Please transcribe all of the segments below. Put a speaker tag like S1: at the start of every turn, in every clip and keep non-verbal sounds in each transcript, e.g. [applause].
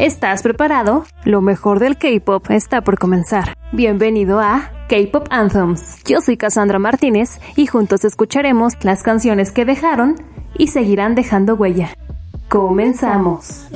S1: ¿Estás preparado? Lo mejor del K-Pop está por comenzar. Bienvenido a K-Pop Anthems. Yo soy Cassandra Martínez y juntos escucharemos las canciones que dejaron y seguirán dejando huella. Comenzamos.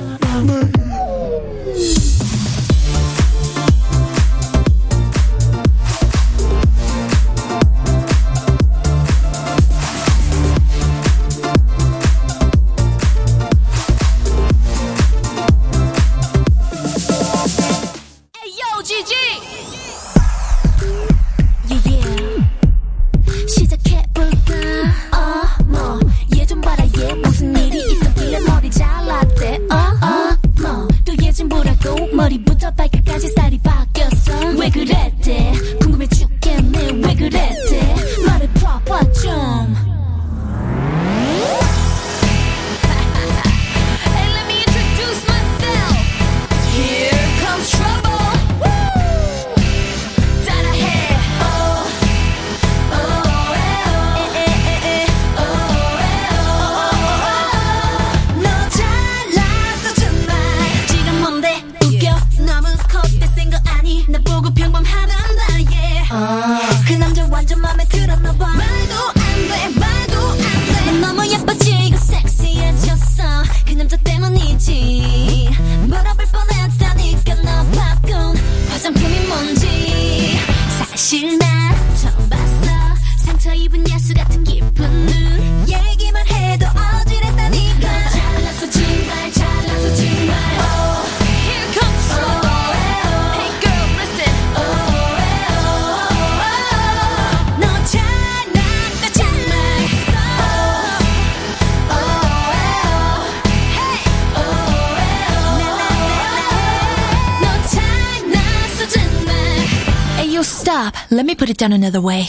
S2: done another way.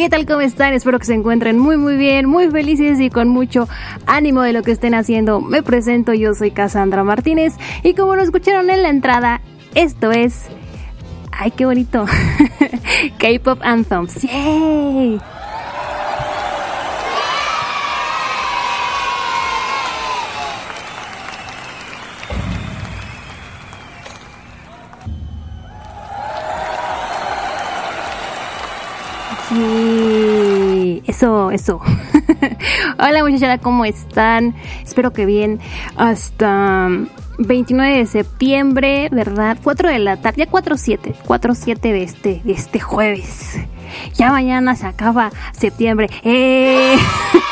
S1: ¿Qué tal? ¿Cómo están? Espero que se encuentren muy muy bien, muy felices y con mucho ánimo de lo que estén haciendo. Me presento, yo soy Cassandra Martínez y como lo escucharon en la entrada, esto es... ¡Ay, qué bonito! [laughs] K-Pop Anthems. ¡Yay! Eso, eso. [laughs] Hola muchachada, ¿cómo están? Espero que bien. Hasta 29 de septiembre, ¿verdad? 4 de la tarde, ya 4-7, 4-7 de este, de este jueves. Ya mañana se acaba septiembre. ¡Eh!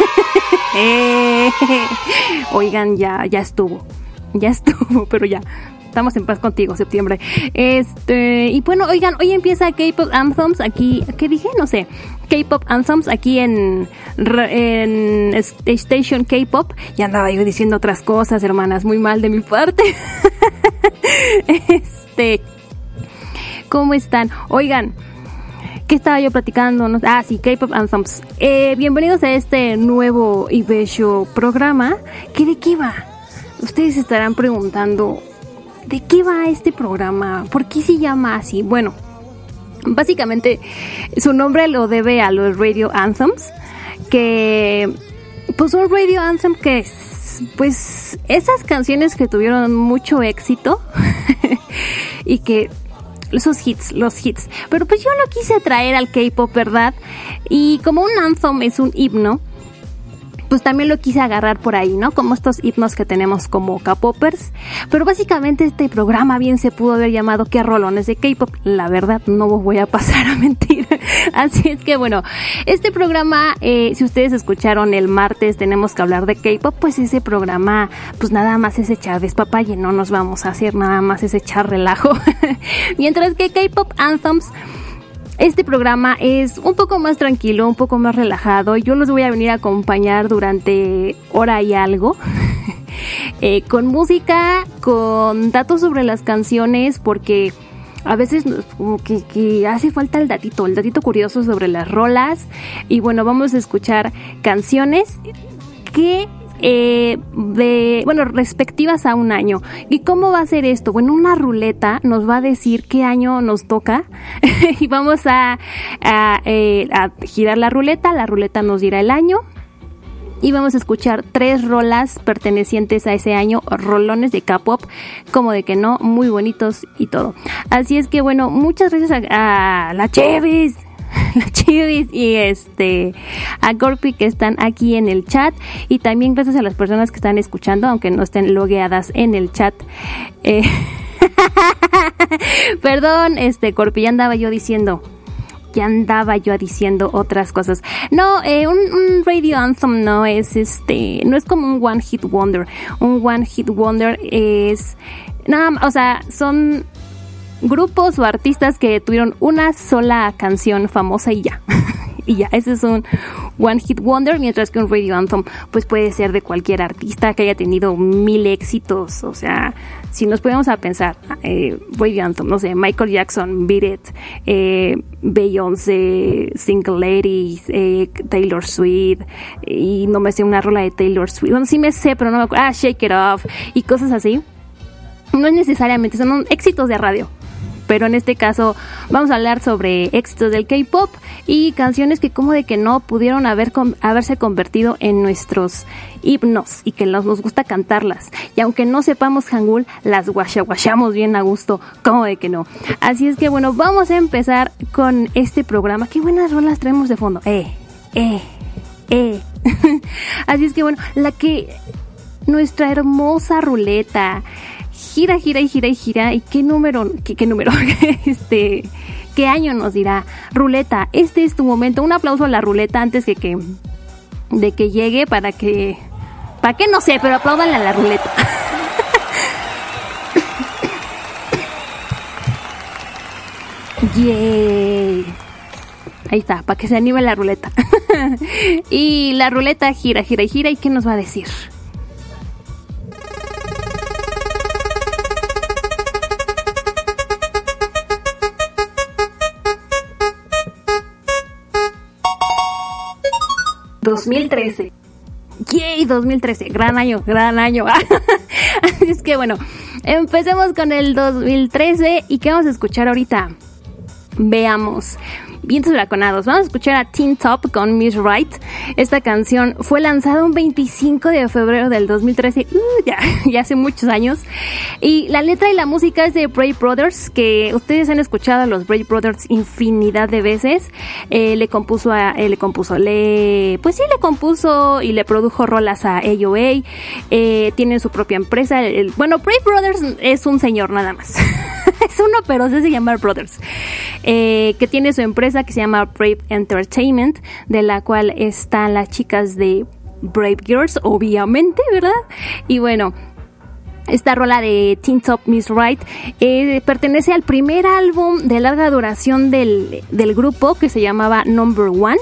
S1: [laughs] ¡Eh! Oigan, ya, ya estuvo. Ya estuvo, [laughs] pero ya. Estamos en paz contigo, septiembre. Este, y bueno, oigan, hoy empieza K-Pop Anthems aquí, ¿qué dije? No sé. K-Pop Anthems aquí en, en Station K-Pop. Ya andaba yo diciendo otras cosas, hermanas, muy mal de mi parte. [laughs] este, ¿cómo están? Oigan, ¿Qué estaba yo platicando? Ah, sí, K-Pop Anthems. Eh, bienvenidos a este nuevo y bello programa. ¿Qué de qué va? Ustedes estarán preguntando, ¿de qué va este programa? ¿Por qué se llama así? Bueno, básicamente su nombre lo debe a los Radio Anthems, que pues un Radio Anthem que es, pues esas canciones que tuvieron mucho éxito [laughs] y que esos hits, los hits. Pero pues yo lo quise traer al K-pop, ¿verdad? Y como un anthem es un himno, pues también lo quise agarrar por ahí, ¿no? Como estos himnos que tenemos como K-popers. Pero básicamente este programa bien se pudo haber llamado ¿Qué rolones de K-pop? La verdad, no os voy a [laughs] pasar a mentir. Así es que bueno, este programa, eh, si ustedes escucharon el martes, tenemos que hablar de K-pop, pues ese programa, pues nada más es echar despapalle, no nos vamos a hacer nada más es echar relajo. [laughs] Mientras que K-pop Anthems este programa es un poco más tranquilo, un poco más relajado. Yo los voy a venir a acompañar durante hora y algo. [laughs] Eh, con música, con datos sobre las canciones, porque a veces como que hace falta el datito, el datito curioso sobre las rolas. Y bueno, vamos a escuchar canciones que eh, de bueno respectivas a un año. Y cómo va a ser esto bueno una ruleta nos va a decir qué año nos toca [laughs] y vamos a, a, eh, a girar la ruleta la ruleta nos dirá el año y vamos a escuchar tres rolas pertenecientes a ese año, rolones de K-pop, como de que no, muy bonitos y todo. Así es que bueno, muchas gracias a, la Chevis, [laughs] la Chivis y este a Gorpi que están aquí en el chat y también gracias a las personas que están escuchando, aunque no estén logueadas en el chat. Eh, [laughs] Perdón, este Corpi, ya andaba yo diciendo ya andaba yo diciendo otras cosas. No, eh, un, radio anthem no es este, no es como un one hit wonder. Un one hit wonder es nada, más, o sea, son grupos o artistas que tuvieron una sola canción famosa y ya. [laughs] y ya, ese es un One Hit Wonder, mientras que un Radio Anthem pues puede ser de cualquier artista que haya tenido mil éxitos, o sea, si nos ponemos a pensar, eh, Radio Anthem, no sé, Michael Jackson, Beat It, eh, Beyoncé, Single Ladies, eh, Taylor Swift, y no me sé una rola de Taylor Swift, bueno, sí me sé, pero no me acuerdo, ah, Shake It Off, y cosas así. No es necesariamente, son éxitos de radio pero en este caso vamos a hablar sobre éxitos del K-pop y canciones que como de que no pudieron haber haberse convertido en nuestros himnos y que nos, nos gusta cantarlas. Y aunque no sepamos hangul, las guachaguachamos bien a gusto, como de que no. Así es que bueno, vamos a empezar con este programa. Qué buenas rolas traemos de fondo. Eh, eh, eh. [laughs] Así es que bueno, la que nuestra hermosa ruleta gira, gira y gira y gira. ¿Y qué número? ¿Qué, número? [laughs] este, ¿qué año nos dirá? Ruleta, este es tu momento. Un aplauso a la ruleta antes de que, de que llegue para que, para que no sé, pero aplaudan a la ruleta. [laughs] Yay. Ahí está, para que se anime la ruleta. [laughs] y la ruleta gira, gira y gira. ¿Y qué nos va a decir? 2013. Yay, 2013, gran año, gran año. Así [laughs] es que bueno, empecemos con el 2013 y qué vamos a escuchar ahorita. Veamos. Vientos huraconados. Vamos a escuchar a Teen Top con Miss Right. Esta canción fue lanzada un 25 de febrero del 2013, uh, ya, [laughs] ya hace muchos años. Y la letra y la música es de Brave Brothers, que ustedes han escuchado a los Brave Brothers infinidad de veces. Eh, le compuso a, eh, le compuso, le, pues sí, le compuso y le produjo rolas a AOA. Eh, tiene su propia empresa. Bueno, Brave Brothers es un señor nada más. [laughs] es uno, pero se llamar Brothers. Eh, que tiene su empresa que se llama Brave Entertainment, de la cual están las chicas de Brave Girls, obviamente, ¿verdad? Y bueno. Esta rola de Teen Top Miss Right eh, pertenece al primer álbum de larga duración del, del grupo que se llamaba Number One.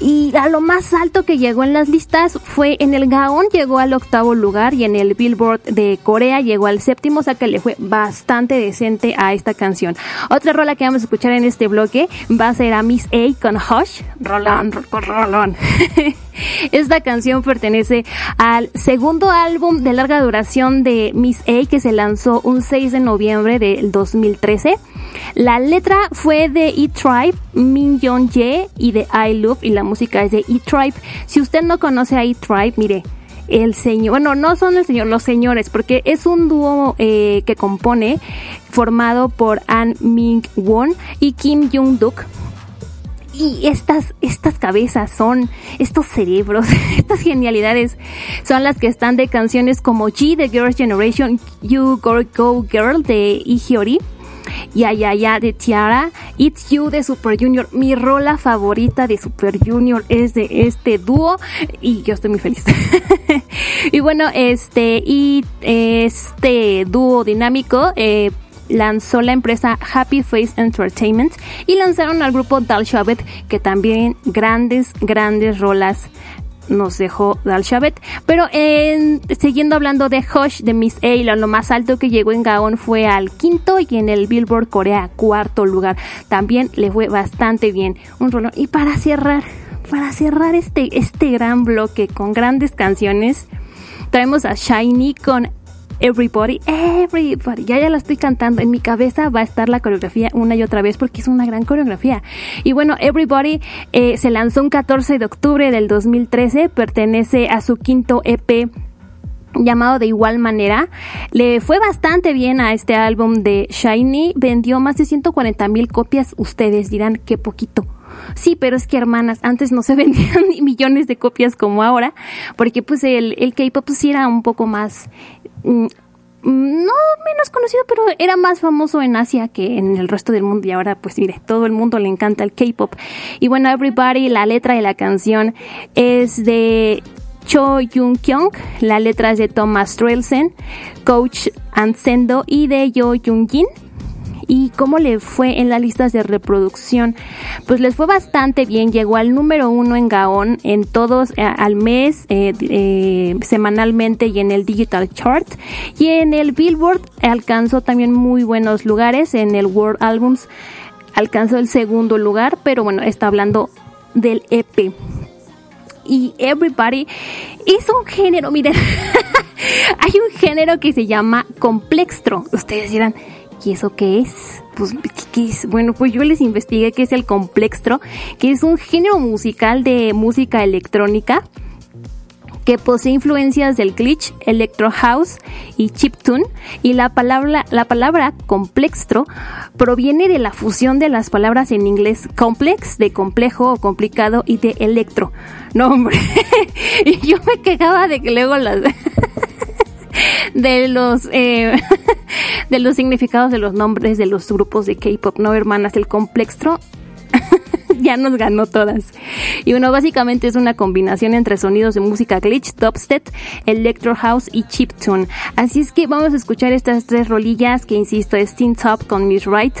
S1: Y a lo más alto que llegó en las listas fue en el Gaon, llegó al octavo lugar y en el Billboard de Corea llegó al séptimo, o sea que le fue bastante decente a esta canción. Otra rola que vamos a escuchar en este bloque va a ser a Miss A con Hush, Rolón, ro- rolón. [laughs] Esta canción pertenece al segundo álbum de larga duración de Miss A que se lanzó un 6 de noviembre del 2013. La letra fue de E-Tribe, Min Young Ye y de I Love y la música es de E-Tribe. Si usted no conoce a E-Tribe, mire, el señor, bueno, no son el señor, los señores, porque es un dúo eh, que compone formado por An Ming Won y Kim Jung Duk. Y estas, estas cabezas son, estos cerebros, [laughs] estas genialidades son las que están de canciones como G de Girls' Generation, You Go Go Girl de Ihiori, Ya Ya Ya de Tiara, It's You de Super Junior. Mi rola favorita de Super Junior es de este dúo y yo estoy muy feliz. [laughs] y bueno, este, y este dúo dinámico, eh, lanzó la empresa Happy Face Entertainment y lanzaron al grupo Dal Shabet, que también grandes, grandes rolas nos dejó Dal Shabet. Pero en- siguiendo hablando de Hush de Miss A, lo más alto que llegó en Gaon fue al quinto y en el Billboard Corea cuarto lugar. También le fue bastante bien. Un rolón. Y para cerrar, para cerrar este, este gran bloque con grandes canciones, traemos a Shiny con Everybody, everybody, ya ya la estoy cantando, en mi cabeza va a estar la coreografía una y otra vez porque es una gran coreografía. Y bueno, Everybody eh, se lanzó un 14 de octubre del 2013, pertenece a su quinto EP llamado de igual manera. Le fue bastante bien a este álbum de Shiny, vendió más de 140 mil copias, ustedes dirán qué poquito. Sí, pero es que hermanas, antes no se [laughs] vendían ni millones de copias como ahora, porque pues el, el K-pop pues, era un poco más, no menos conocido, pero era más famoso en Asia que en el resto del mundo y ahora pues mire, todo el mundo le encanta el K-pop. Y bueno, Everybody, la letra de la canción es de Cho Jung Kyung, la letra es de Thomas Trelsen, Coach Ansendo y de Yo Jung Jin. ¿Y cómo le fue en las listas de reproducción? Pues les fue bastante bien, llegó al número uno en Gaon, en todos eh, al mes, eh, eh, semanalmente y en el Digital Chart. Y en el Billboard alcanzó también muy buenos lugares, en el World Albums alcanzó el segundo lugar, pero bueno, está hablando del EP y Everybody es un género, miren, [laughs] hay un género que se llama complextro. Ustedes dirán, ¿y eso qué es? Pues, ¿qué es? Bueno, pues yo les investigué qué es el complextro, que es un género musical de música electrónica que posee influencias del glitch, electro house y chiptune y la palabra la palabra complextro proviene de la fusión de las palabras en inglés complex de complejo o complicado y de electro. No, hombre. [laughs] y yo me quejaba de que luego las [laughs] [laughs] de los eh, [laughs] de los significados de los nombres de los grupos de K-pop, no hermanas, el complextro [laughs] ya nos ganó todas. Y bueno, básicamente es una combinación entre sonidos de música glitch, dubstep, electro house y chiptune. Así es que vamos a escuchar estas tres rolillas que insisto es Teen Top con Miss Right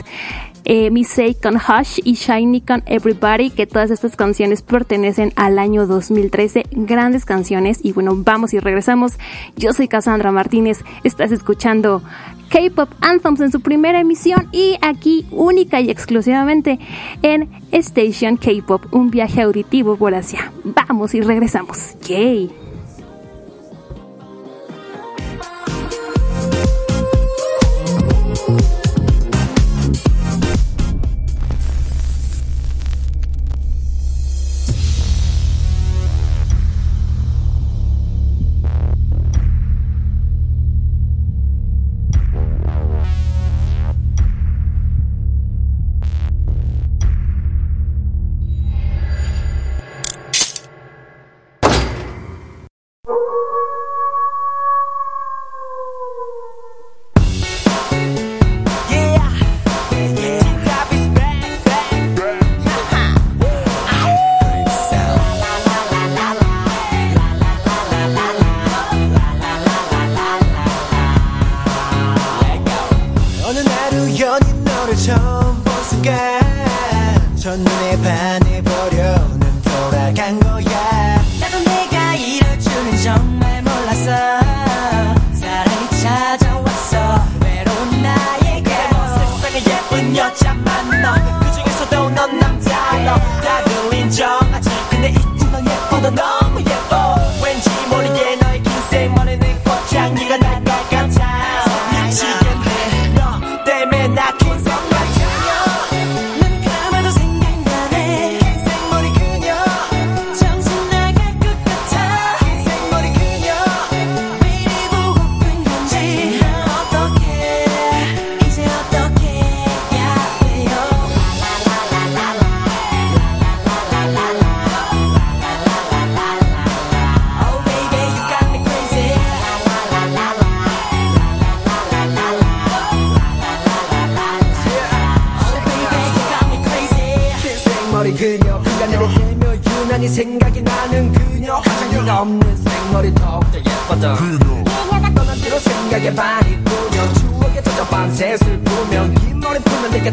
S3: eh, Missei con Hush y Shiny con Everybody, que todas estas canciones pertenecen al año 2013. Grandes canciones. Y bueno, vamos y regresamos. Yo soy Cassandra Martínez. Estás escuchando K-Pop Anthems en su primera emisión y aquí única y exclusivamente en Station K-Pop, un viaje auditivo por Asia. Vamos y regresamos. ¡Yay!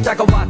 S3: jack
S1: of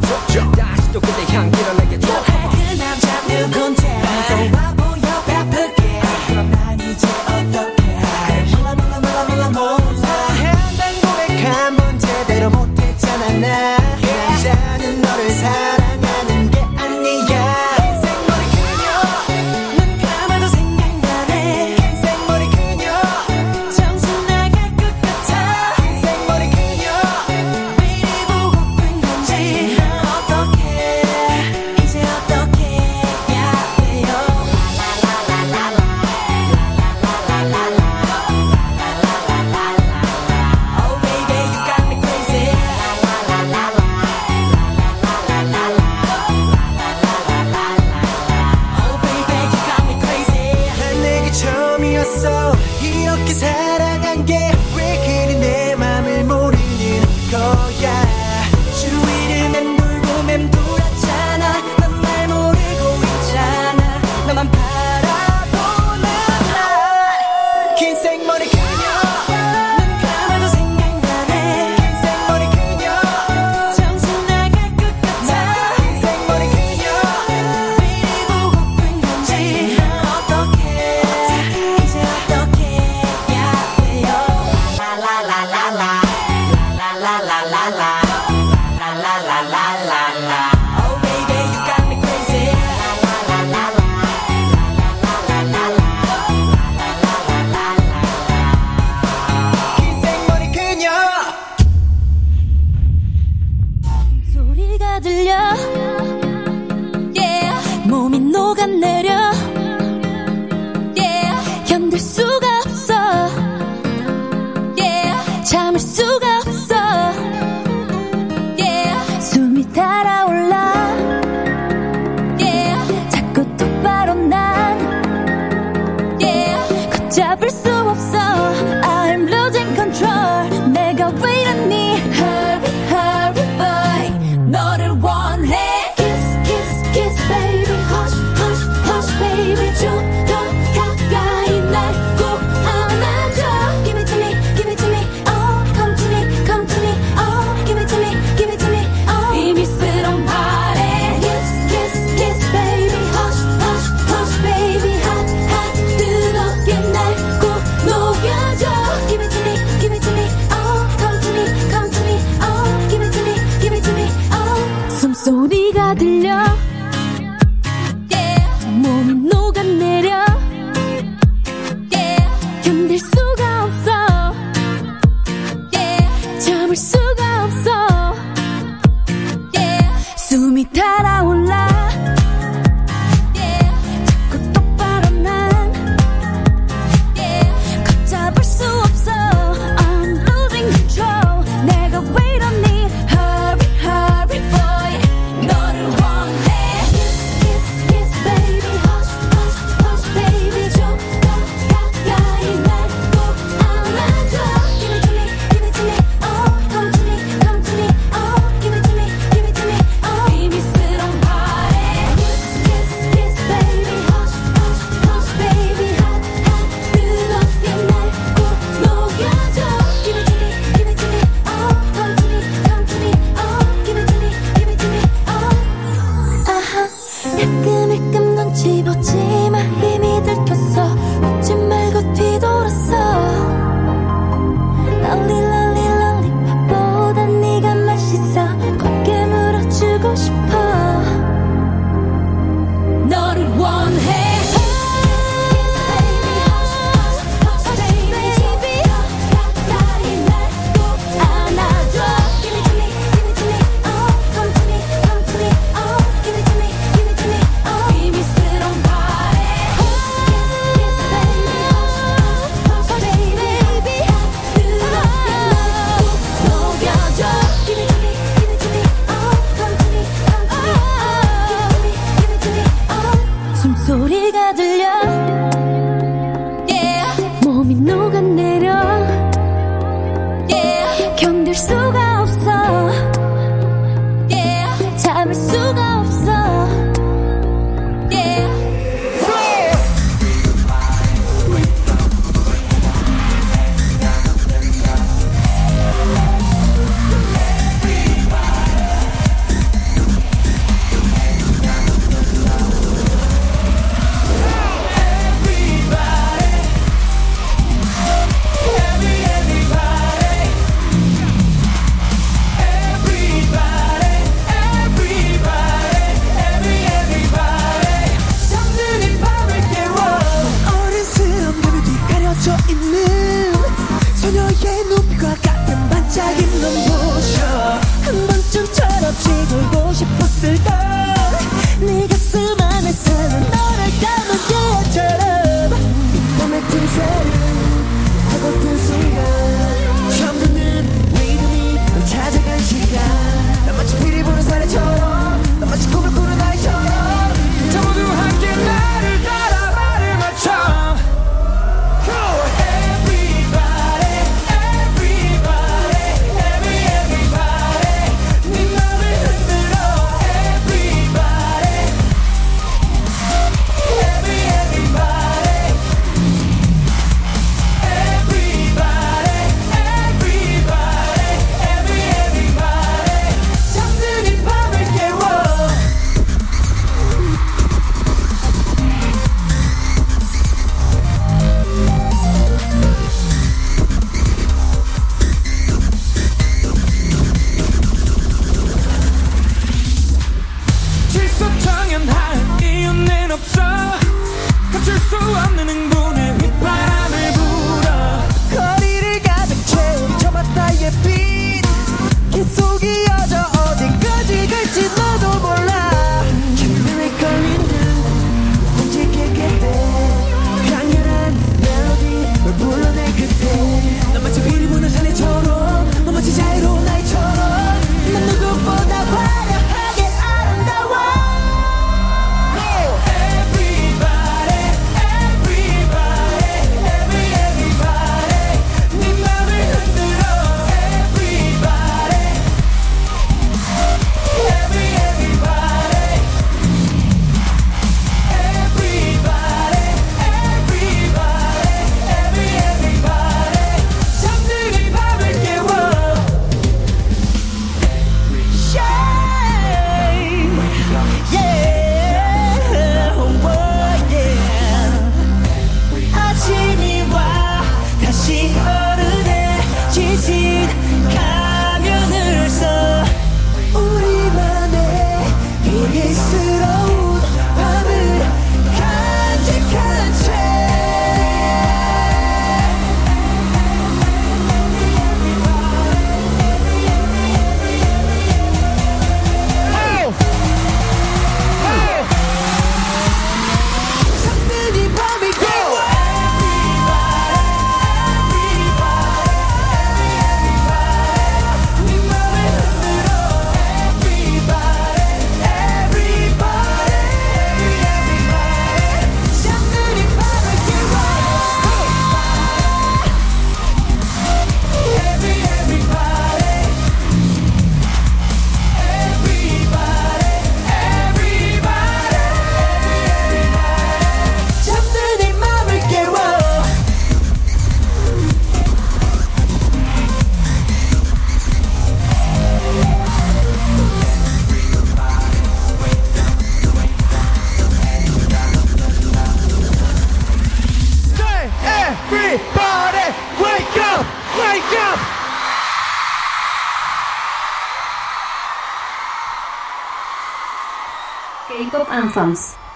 S1: that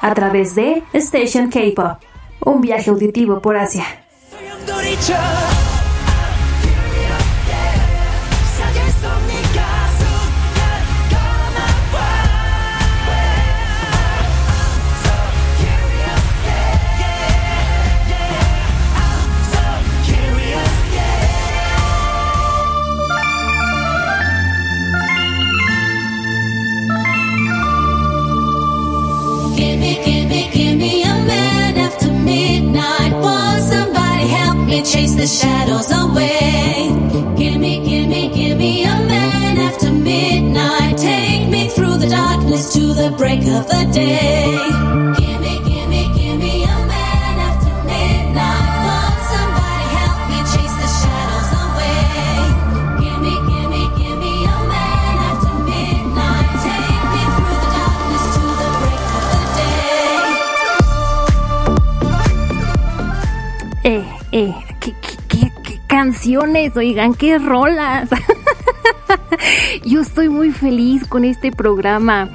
S1: A través de Station K-Pop. Un viaje auditivo por Asia. ¿Qué, canciones, oigan, qué rolas. [laughs] Yo estoy muy feliz con este programa.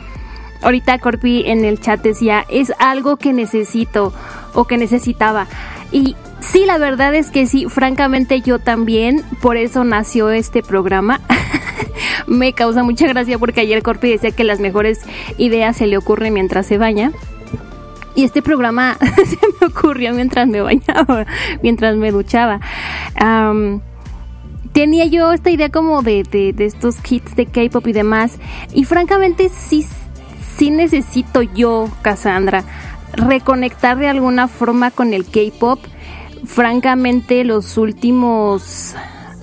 S1: Ahorita Corpi en el chat decía, es algo que necesito o que necesitaba. Y sí, la verdad es que sí, francamente yo también, por eso nació este programa. [laughs] Me causa mucha gracia porque ayer Corpi decía que las mejores ideas se le ocurren mientras se baña. Y este programa [laughs] se me ocurrió mientras me bañaba, mientras me duchaba. Tenía yo esta idea como de, de, de estos kits de K-pop y demás. Y francamente sí, sí necesito yo, Cassandra, reconectar de alguna forma con el K-pop. Francamente, los últimos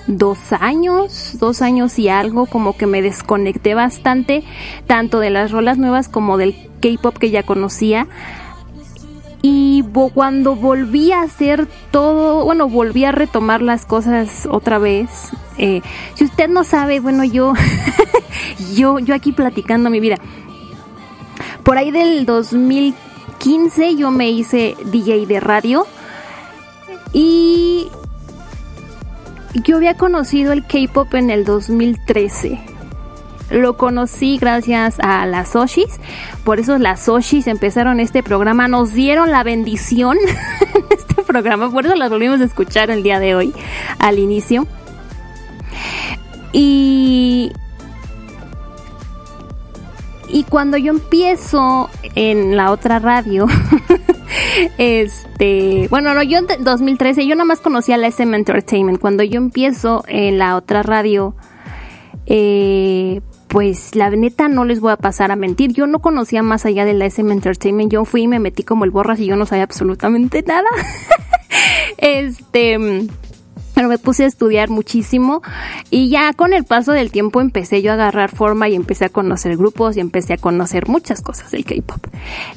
S1: dos años, dos años y algo, como que me desconecté bastante, tanto de las rolas nuevas como del K-pop que ya conocía. Y cuando volví a hacer todo, bueno, volví a retomar las cosas otra vez. eh, si usted no sabe, bueno, yo, [laughs] yo, yo aquí platicando mi vida. Por ahí del 2015 yo me hice DJ de radio y yo había conocido el K-pop en el 2013. Lo conocí gracias a las Oshis, por eso las Oshis empezaron este programa, nos dieron la bendición [laughs] en este programa, por eso las volvimos a escuchar el día de hoy, al inicio. Y y cuando yo empiezo en la otra radio, [laughs] este, bueno, no, yo en 2013, yo nada más conocía la SM Entertainment. Cuando yo empiezo en la otra radio, eh, pues la neta no les voy a pasar a mentir. Yo no conocía más allá de la SM Entertainment. Yo fui y me metí como el borras y yo no sabía absolutamente nada. [laughs] este. Pero me puse a estudiar muchísimo y ya con el paso del tiempo empecé yo a agarrar forma y empecé a conocer grupos y empecé a conocer muchas cosas del K-pop.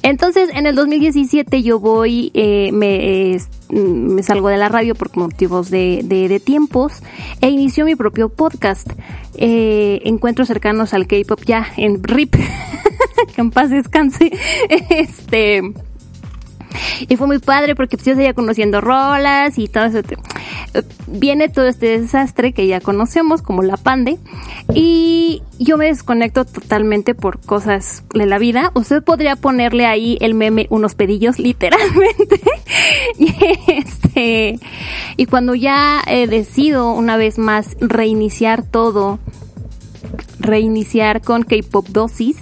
S1: Entonces en el 2017 yo voy, eh, me, eh, me salgo de la radio por motivos de, de, de tiempos e inicio mi propio podcast. Eh, encuentros cercanos al K-pop ya en RIP, [laughs] que en paz descanse. [laughs] Este. [laughs] Y fue muy padre porque pues, yo seguía conociendo rolas y todo eso. Viene todo este desastre que ya conocemos como la pande. Y yo me desconecto totalmente por cosas de la vida. Usted podría ponerle ahí el meme unos pedillos, [laughs] literalmente. [laughs] y este, y cuando ya eh, decido una vez más reiniciar todo, reiniciar con K-pop dosis,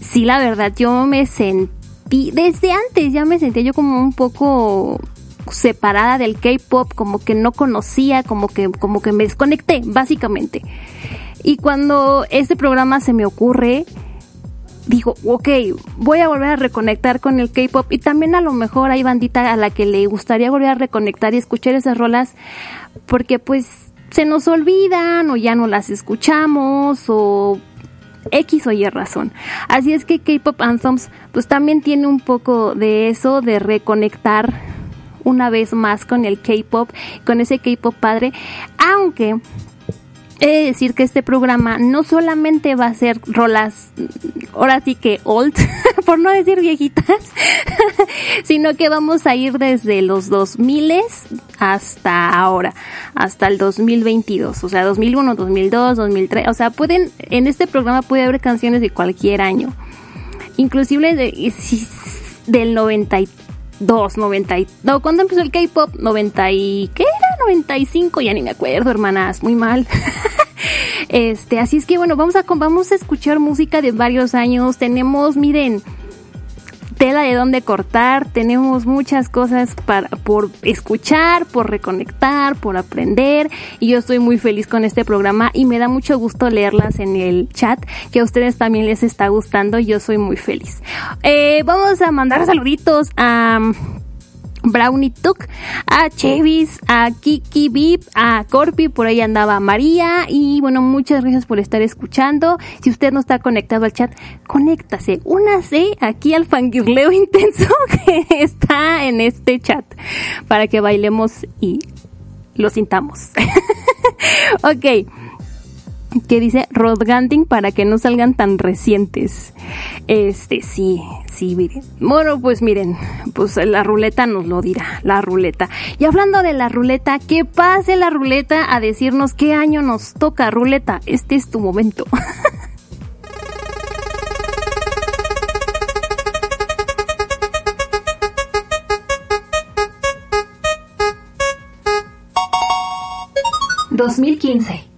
S1: sí, la verdad, yo me sentí, desde antes ya me sentía yo como un poco separada del K-pop, como que no conocía, como que, como que me desconecté, básicamente. Y cuando este programa se me ocurre, digo, ok, voy a volver a reconectar con el K-pop y también a lo mejor hay bandita a la que le gustaría volver a reconectar y escuchar esas rolas porque pues se nos olvidan o ya no las escuchamos o X o Y razón. Así es que K-Pop Anthems pues también tiene un poco de eso, de reconectar una vez más con el K-Pop, con ese K-Pop padre, aunque he de decir que este programa no solamente va a ser rolas, ahora sí que old, [laughs] por no decir viejitas, [laughs] sino que vamos a ir desde los 2000 hasta ahora, hasta el 2022, o sea, 2001, 2002, 2003, o sea, pueden, en este programa puede haber canciones de cualquier año, inclusive de, del 92, 90, y- no, ¿cuándo empezó el K-pop? 90 y, ¿qué? 95, ya ni me acuerdo, hermanas, muy mal. [laughs] Este, así es que bueno, vamos a vamos a escuchar música de varios años. Tenemos, miren, tela de dónde cortar, tenemos muchas cosas para por escuchar, por reconectar, por aprender y yo estoy muy feliz con este programa y me da mucho gusto leerlas en el chat, que a ustedes también les está gustando, yo soy muy feliz. Eh, vamos a mandar saluditos a Brownie Tuk, a Chevis, a Kiki Bip, a Corpi, por ahí andaba María y bueno, muchas gracias por estar escuchando. Si usted no está conectado al chat, conéctase, únase aquí al fangirleo [laughs] intenso que está en este chat para que bailemos y lo sintamos. [laughs] ok que dice Rodganting para que no salgan tan recientes. Este, sí, sí, miren. Bueno, pues miren, pues la ruleta nos lo dirá, la ruleta. Y hablando de la ruleta, que pase la ruleta a decirnos qué año nos toca, ruleta. Este es tu momento. ...2015...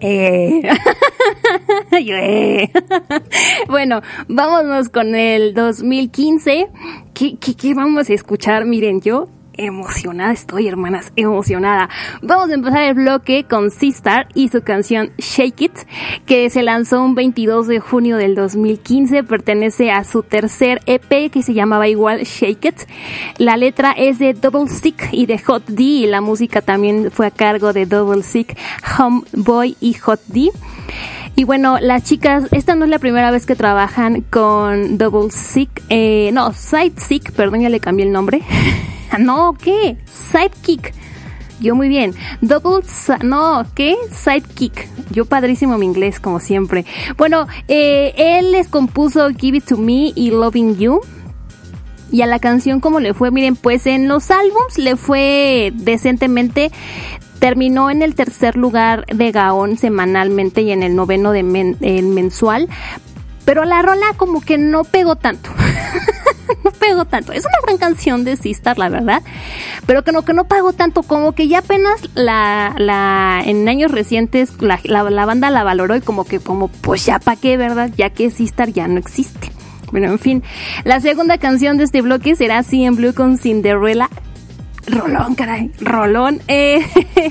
S1: Eh. [laughs] Eh. [laughs] bueno, vámonos con el 2015. ¿Qué, qué, qué vamos a escuchar? Miren, yo emocionada estoy, hermanas, emocionada. Vamos a empezar el bloque con Sistar y su canción Shake It, que se lanzó un 22 de junio del 2015. Pertenece a su tercer EP que se llamaba igual Shake It. La letra es de Double Sick y de Hot D y la música también fue a cargo de Double Sick, Homeboy y Hot D. Y bueno, las chicas, esta no es la primera vez que trabajan con Double Sick, eh, no, Side Sick, perdón, ya le cambié el nombre. [laughs] no, ¿qué? Sidekick. Yo muy bien. Double, no, ¿qué? Sidekick. Yo padrísimo mi inglés, como siempre. Bueno, eh, él les compuso Give It To Me y Loving You. Y a la canción, ¿cómo le fue? Miren, pues en los álbums le fue decentemente. Terminó en el tercer lugar de Gaón semanalmente y en el noveno de men- en mensual. Pero la rola como que no pegó tanto. [laughs] no pegó tanto. Es una gran canción de Sistar, la verdad. Pero no, que no pagó tanto. Como que ya apenas la, la, en años recientes la, la, banda la valoró y como que como, pues ya pa' qué, ¿verdad? Ya que Sistar ya no existe. Bueno, en fin. La segunda canción de este bloque será en Blue con Cinderella. Rolón, caray, Rolón. Eh,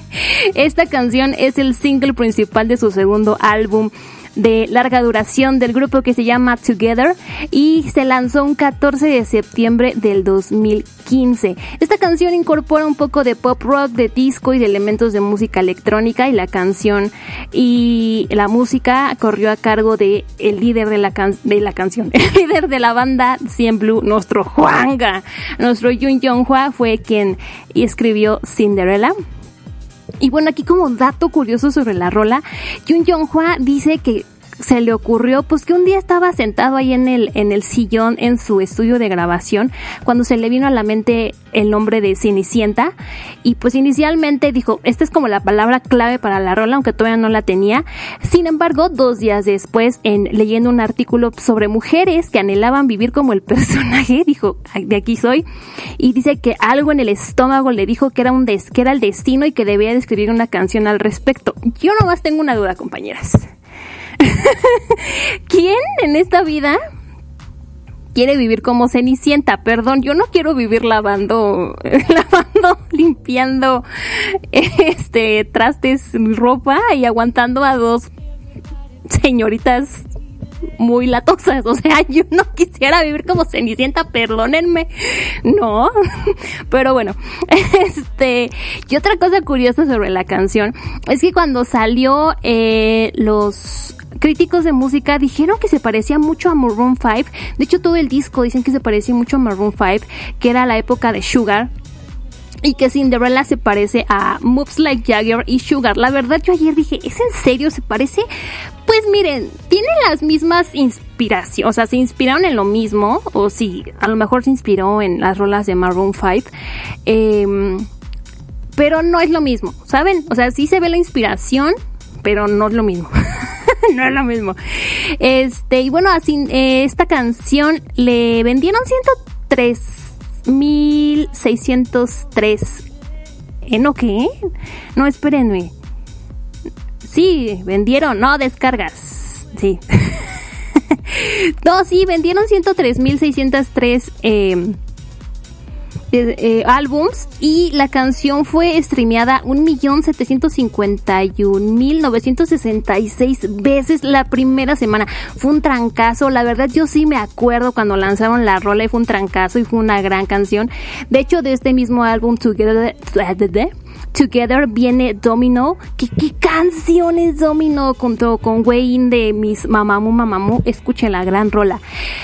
S1: [laughs] esta canción es el single principal de su segundo álbum de larga duración del grupo que se llama Together y se lanzó un 14 de septiembre del 2015. Esta canción incorpora un poco de pop rock, de disco y de elementos de música electrónica y la canción y la música corrió a cargo de el líder de la, can- de la canción, [laughs] el líder de la banda Cien Blue, nuestro Juanga, nuestro Jun Jong Hwa fue quien escribió Cinderella. Y bueno, aquí como dato curioso sobre la rola, Jun Jong Hwa dice que se le ocurrió pues que un día estaba sentado ahí en el en el sillón en su estudio de grabación cuando se le vino a la mente el nombre de Cenicienta y pues inicialmente dijo esta es como la palabra clave para la rola aunque todavía no la tenía sin embargo dos días después en leyendo un artículo sobre mujeres que anhelaban vivir como el personaje [laughs] dijo de aquí soy y dice que algo en el estómago le dijo que era un des que era el destino y que debía de escribir una canción al respecto. Yo nomás tengo una duda compañeras [laughs] ¿Quién en esta vida quiere vivir como Cenicienta? Perdón, yo no quiero vivir lavando, [laughs] lavando, [laughs] limpiando, este, trastes, ropa y aguantando a dos señoritas muy latosas. O sea, yo no quisiera vivir como Cenicienta, perdónenme. No. Pero bueno, este, y otra cosa curiosa sobre la canción es que cuando salió, eh, los críticos de música dijeron que se parecía mucho a Maroon 5. De hecho, todo el disco dicen que se parecía mucho a Maroon 5, que era la época de Sugar. Y que Cinderella se parece a Moves Like Jagger y Sugar. La verdad, yo ayer dije, ¿es en serio? ¿Se parece? Pues miren, tienen las mismas inspiraciones, o sea, se inspiraron en lo mismo, o sí, a lo mejor se inspiró en las rolas de Maroon 5, eh, pero no es lo mismo, ¿saben? O sea, sí se ve la inspiración, pero no es lo mismo. [laughs] [laughs] no es lo mismo. Este, y bueno, así, eh, esta canción le vendieron 103.603. ¿Eh, no qué? No, espérenme. Sí, vendieron, no, descargas. Sí. [laughs] no, sí, vendieron 103.603 eh, eh, eh, álbums y la canción fue streameada 1.751.966 veces la primera semana. Fue un trancazo, la verdad yo sí me acuerdo cuando lanzaron la rola y fue un trancazo y fue una gran canción. De hecho, de este mismo álbum Together, Together viene Domino. ¿Qué, qué canciones Domino junto con Wayne de Mis Mamamu Mamamu? Escuchen la gran rola.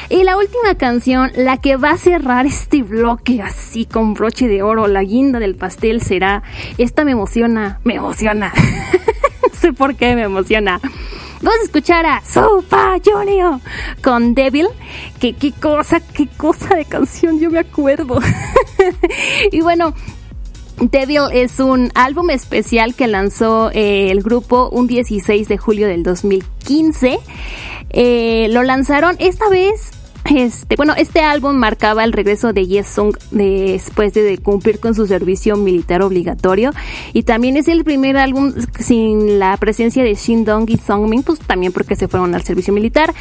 S1: Y la última canción, la que va a cerrar este bloque así con broche de oro, la guinda del pastel será. Esta me emociona, me emociona. [laughs] no sé por qué me emociona. Vamos a escuchar a Super Junior con Devil. Que qué cosa, qué cosa de canción, yo me acuerdo. [laughs] y bueno, Devil es un álbum especial que lanzó eh, el grupo un 16 de julio del 2015. Eh, lo lanzaron esta vez. Este, bueno, este álbum marcaba el regreso de Yes Sung después de, cumplir con su servicio militar obligatorio y también es el primer álbum sin la presencia de Shin Dong y Song Min, pues también porque se fueron al servicio militar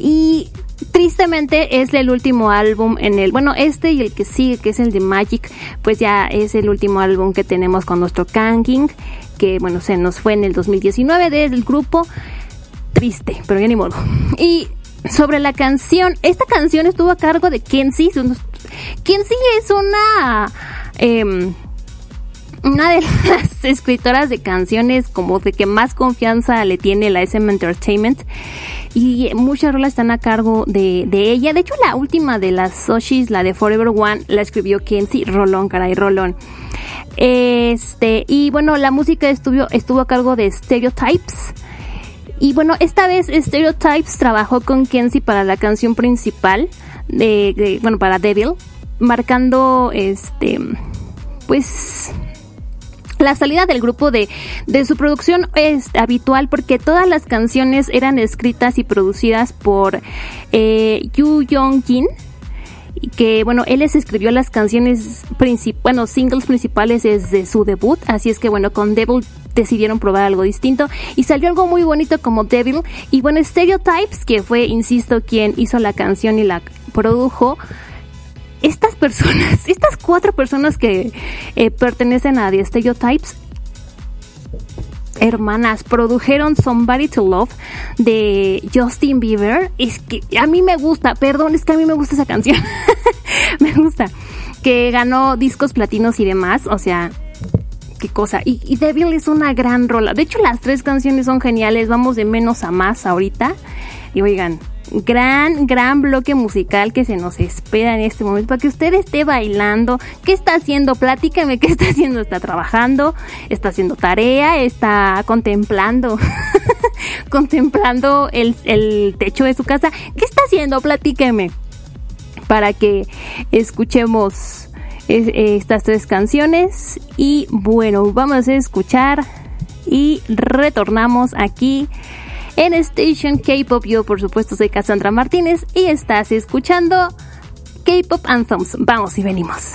S1: y tristemente es el último álbum en el, bueno, este y el que sigue, que es el de Magic, pues ya es el último álbum que tenemos con nuestro Kanging, que bueno, se nos fue en el 2019 desde el grupo. Triste, pero ya ni modo. [laughs] Y sobre la canción, esta canción estuvo a cargo de Kenzie. Kenzie es una... Eh, una de las [laughs] escritoras de canciones como de que más confianza le tiene la SM Entertainment y muchas rolas están a cargo de, de ella. De hecho, la última de las Soshis, la de Forever One, la escribió Kenzie Rolón, caray, Rolón. Este, y bueno, la música estuvo, estuvo a cargo de Stereotypes. Y bueno, esta vez Stereotypes trabajó con Kenzie para la canción principal de, de bueno, para Devil, marcando este, pues la salida del grupo de, de su producción es habitual porque todas las canciones eran escritas y producidas por eh, Yu Young Jin que bueno, él les escribió las canciones principales, bueno, singles principales desde su debut, así es que bueno, con Devil decidieron probar algo distinto y salió algo muy bonito como Devil y bueno, Stereotypes, que fue, insisto, quien hizo la canción y la produjo, estas personas, [laughs] estas cuatro personas que eh, pertenecen a The Stereotypes, hermanas, produjeron Somebody to Love de Justin Bieber. Es que a mí me gusta, perdón, es que a mí me gusta esa canción. [laughs] me gusta. Que ganó discos platinos y demás, o sea, qué cosa. Y, y Devil es una gran rola. De hecho, las tres canciones son geniales. Vamos de menos a más ahorita. Y oigan, gran, gran bloque musical que se nos espera en este momento para que usted esté bailando. ¿Qué está haciendo? Platícame qué está haciendo. ¿Está trabajando? ¿Está haciendo tarea? ¿Está contemplando? [laughs]
S2: contemplando el, el techo de su casa. ¿Qué está haciendo? Platíqueme. Para que escuchemos eh, estas tres canciones. Y bueno, vamos a escuchar y retornamos aquí en Station K-Pop. Yo, por supuesto, soy Cassandra Martínez y estás escuchando K-Pop Anthems. Vamos y venimos.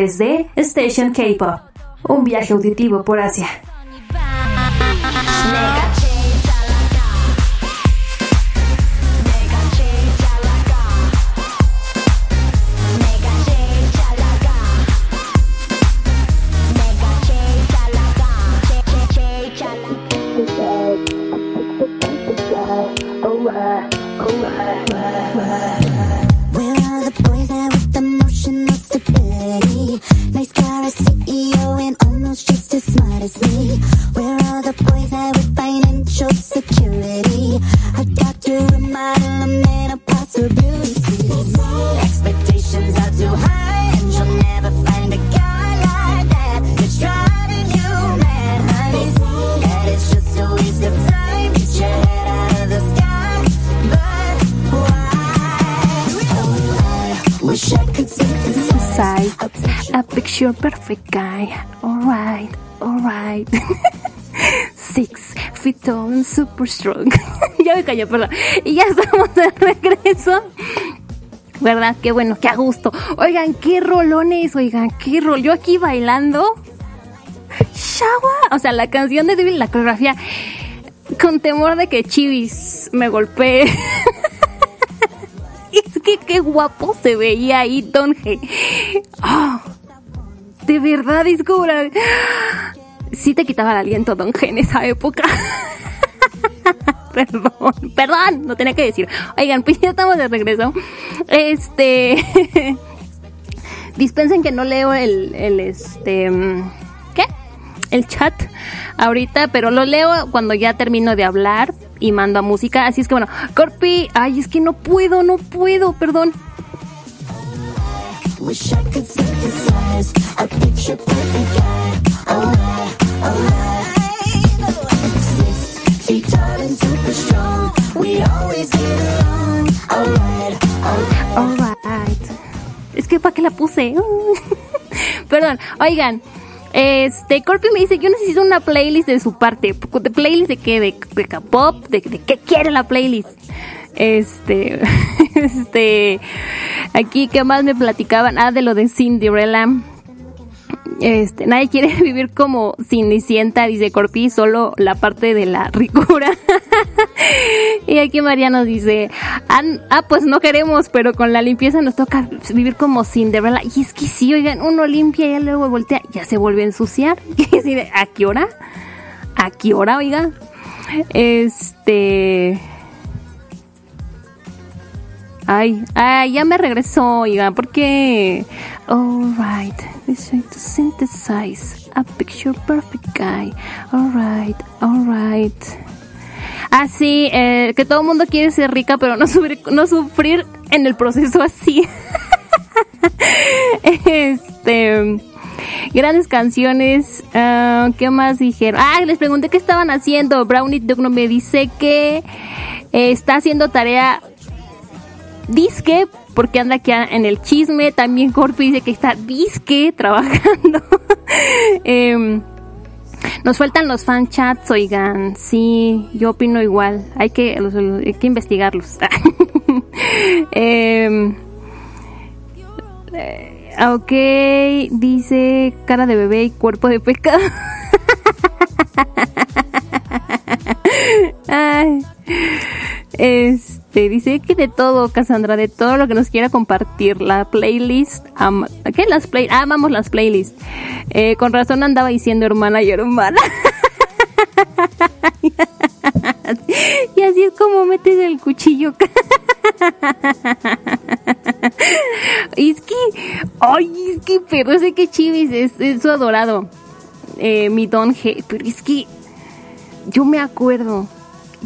S1: través de Station K-Pop. Un viaje auditivo por Asia. Strong. [laughs] ya me callé, perdón. Y ya estamos de regreso. ¿Verdad? Qué bueno, qué a gusto. Oigan, qué rolones, oigan, qué rol. Yo aquí bailando. Shawa. O sea, la canción de Devil, la coreografía. Con temor de que Chivis me golpee. [laughs] Es que qué guapo se veía ahí, Don G. Ah, de verdad, es como Sí te quitaba el aliento, Don G, en esa época. [laughs] perdón, perdón, no tenía que decir. Oigan, pues ya estamos de regreso. Este... [laughs] Dispensen que no leo el, el este... ¿Qué? El chat ahorita, pero lo leo cuando ya termino de hablar y mando a música. Así es que bueno, Corpi, ay, es que no puedo, no puedo, perdón. Es que para qué la puse. [laughs] Perdón. Oigan. Este, Corpi me dice, yo necesito una playlist de su parte. ¿De playlist de qué? ¿De, de K-pop? ¿De, de qué quiere la playlist? Este, [laughs] este, aquí, ¿qué más me platicaban? Ah, de lo de Cinderella. Este, nadie quiere [laughs] vivir como Cenicienta, dice Corpi, solo la parte de la ricura. [laughs] y aquí María nos dice, ah, pues no queremos, pero con la limpieza nos toca vivir como Cinderella. Y es que sí, oigan, uno limpia y luego voltea, ya se vuelve a ensuciar. [laughs] Y así de, ¿a qué hora? ¿A qué hora, oiga? Este... Ay, ay, ya me regresó, oiga, porque... Alright, this is to synthesize a picture perfect guy. Alright, alright. Ah, sí, eh, que todo el mundo quiere ser rica, pero no [laughs] sufrir, no sufrir en el proceso así. [laughs] este... Grandes canciones. ah, ¿Qué más dijeron? Ah, les pregunté qué estaban haciendo. Brownie Dog no me dice que eh, está haciendo tarea disque porque anda aquí en el chisme. También Corpi dice que está disque [laughs] trabajando. Em, nos faltan los fan chats, oigan. Sí, yo opino igual. Hay que, hay que investigarlos. [laughs] Em, eh, ok, dice cara de bebé y cuerpo de pecado. [laughs] Este, dice que de todo, Cassandra, de todo lo que nos quiera compartir. La playlist, ¿qué? Las play, ah, amamos las playlists. Eh, con razón andaba diciendo hermana y hermana. [laughs] y así es como metes el cuchillo. [laughs] es que, ay, es que, pero sé que Chivis es, es su adorado. Eh, mi Don G, pero es que yo me acuerdo,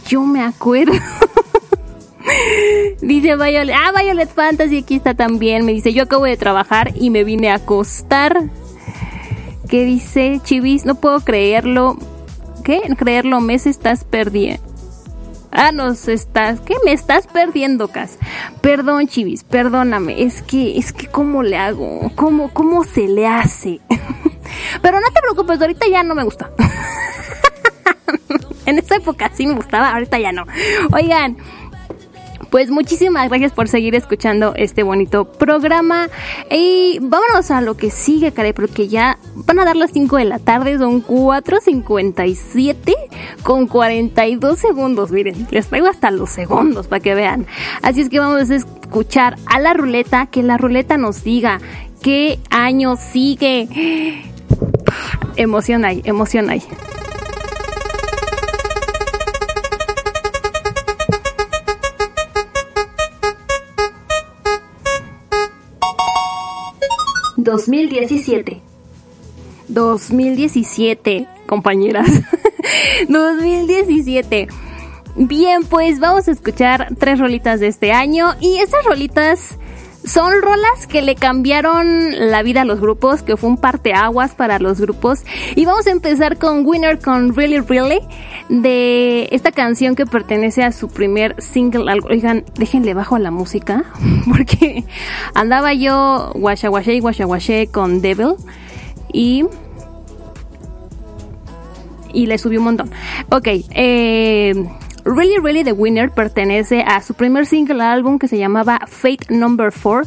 S1: yo me acuerdo. [laughs] dice Violet, ah, Violet Fantasy aquí está también. Me dice, yo acabo de trabajar y me vine a acostar. ¿Qué dice Chivis? No puedo creerlo. ¿Qué? Creerlo, mes estás perdiendo. Ah, nos estás, ¿qué? Me estás perdiendo, Cas. Perdón, Chivis, perdóname. Es que, es que, ¿cómo le hago? ¿Cómo, cómo se le hace? [laughs] Pero no te preocupes, ahorita ya no me gusta. [laughs] [laughs] en esa época sí me gustaba, ahorita ya no. Oigan, Pues muchísimas gracias por seguir escuchando este bonito programa. Y vámonos a lo que sigue, Care, porque ya van a dar las 5 de la tarde, son 4.57 con 42 segundos. Miren, les traigo hasta los segundos para que vean. Así es que vamos a escuchar a la ruleta, que la ruleta nos diga qué año sigue. Emoción hay, emoción hay. ...2017... 2017, compañeras. [laughs] 2017. Bien, pues vamos a escuchar tres rolitas de este año y estas rolitas son rolas que le cambiaron la vida a los grupos, que fue un parteaguas para los grupos. Y vamos a empezar con Winner con Really Really, de esta canción que pertenece a su primer single. Oigan, déjenle bajo a la música, [laughs] porque andaba yo guasha guashe y guasha guashe con Devil y y le subió un montón. Ok, eh, Really Really The Winner pertenece a su primer single álbum que se llamaba Fate Number 4.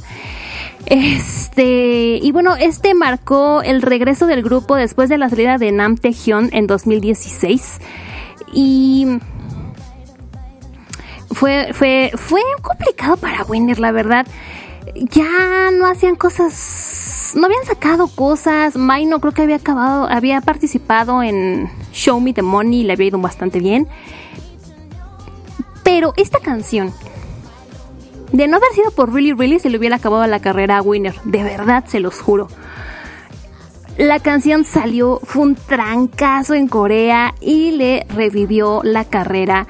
S1: Este, y bueno, este marcó el regreso del grupo después de la salida de Nam Taehyun en 2016. Y fue, fue, fue complicado para Winner, la verdad. Ya no hacían cosas, no habían sacado cosas. Maino creo que había acabado, había participado en Show Me the Money y le había ido bastante bien. Pero esta canción, de no haber sido por Really Really, se le hubiera acabado la carrera a Winner. De verdad, se los juro. La canción salió, fue un trancazo en Corea y le revivió la carrera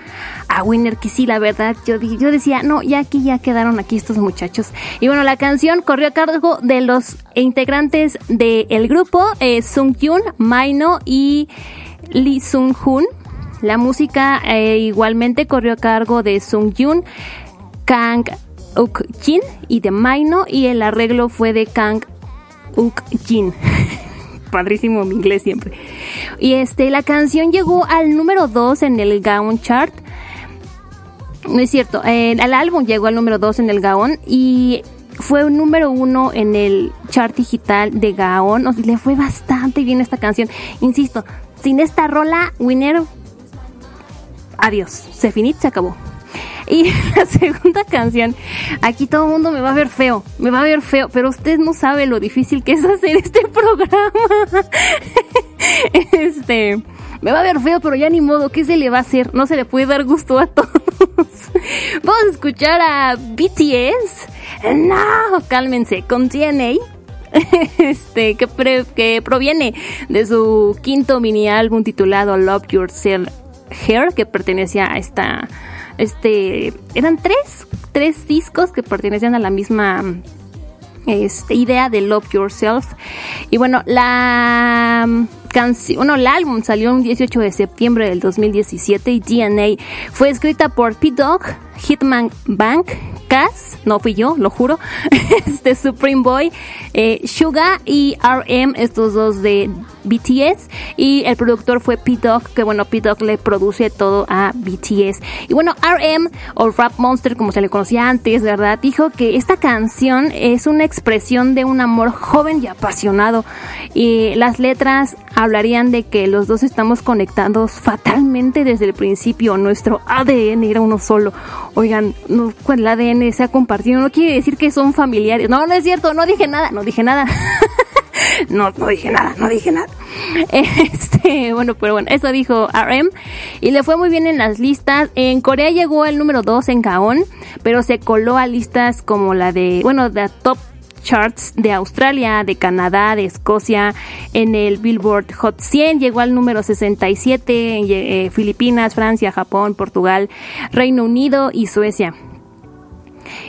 S1: a Winner, que sí, la verdad, yo, yo decía, no, ya aquí ya quedaron aquí estos muchachos. Y bueno, la canción corrió a cargo de los integrantes del grupo, eh, Sung Kyun, Maino y Lee Sung Hoon. La música eh, igualmente corrió a cargo de Sung Yun, Kang Uk Jin y de Maino y el arreglo fue de Kang Uk Jin. [laughs] Padrísimo mi inglés siempre. Y este, la canción llegó al número 2 en el Gaon Chart. No es cierto, eh, el álbum llegó al número 2 en el Gaon y fue un número 1 en el chart digital de Gaon. O sea, le fue bastante bien esta canción. Insisto, sin esta rola, Winner, adiós, se finit, se acabó. Y [laughs] la segunda canción, aquí todo el mundo me va a ver feo, me va a ver feo, pero usted no sabe lo difícil que es hacer este [laughs] programa. Este, me va a ver feo, pero ya ni modo, ¿qué se le va a hacer? No se le puede dar gusto a todos. Vamos a escuchar a BTS. No, cálmense, con TNA. Este, que, pre- que proviene de su quinto mini álbum titulado Love Yourself Here, que pertenecía a esta, este, eran tres, tres discos que pertenecían a la misma este, idea de Love Yourself. Y bueno, la canción, bueno, el álbum salió un 18 de septiembre del 2017 y DNA fue escrita por P-Dog, Hitman Bank, Cass, no fui yo, lo juro, [laughs] este Supreme Boy, eh, Suga y RM, estos dos de BTS y el productor fue P-Dog, que bueno, P-Dog le produce todo a BTS. Y bueno, RM o Rap Monster como se le conocía antes, ¿verdad? Dijo que esta canción es una expresión de un amor joven y apasionado y las letras hablarían de que los dos estamos conectados fatalmente desde el principio, nuestro ADN era uno solo. Oigan, el ADN se ha compartido, no quiere decir que son familiares. No, no es cierto, no dije nada, no dije nada. [laughs] No, no dije nada, no dije nada. [laughs] Este, bueno, pero bueno, eso dijo RM y le fue muy bien en las listas. En Corea llegó al número 2 en Gaon, pero se coló a listas como la de, bueno, de top charts de Australia, de Canadá, de Escocia, en el Billboard Hot 100 llegó al número 67 en eh, Filipinas, Francia, Japón, Portugal, Reino Unido y Suecia.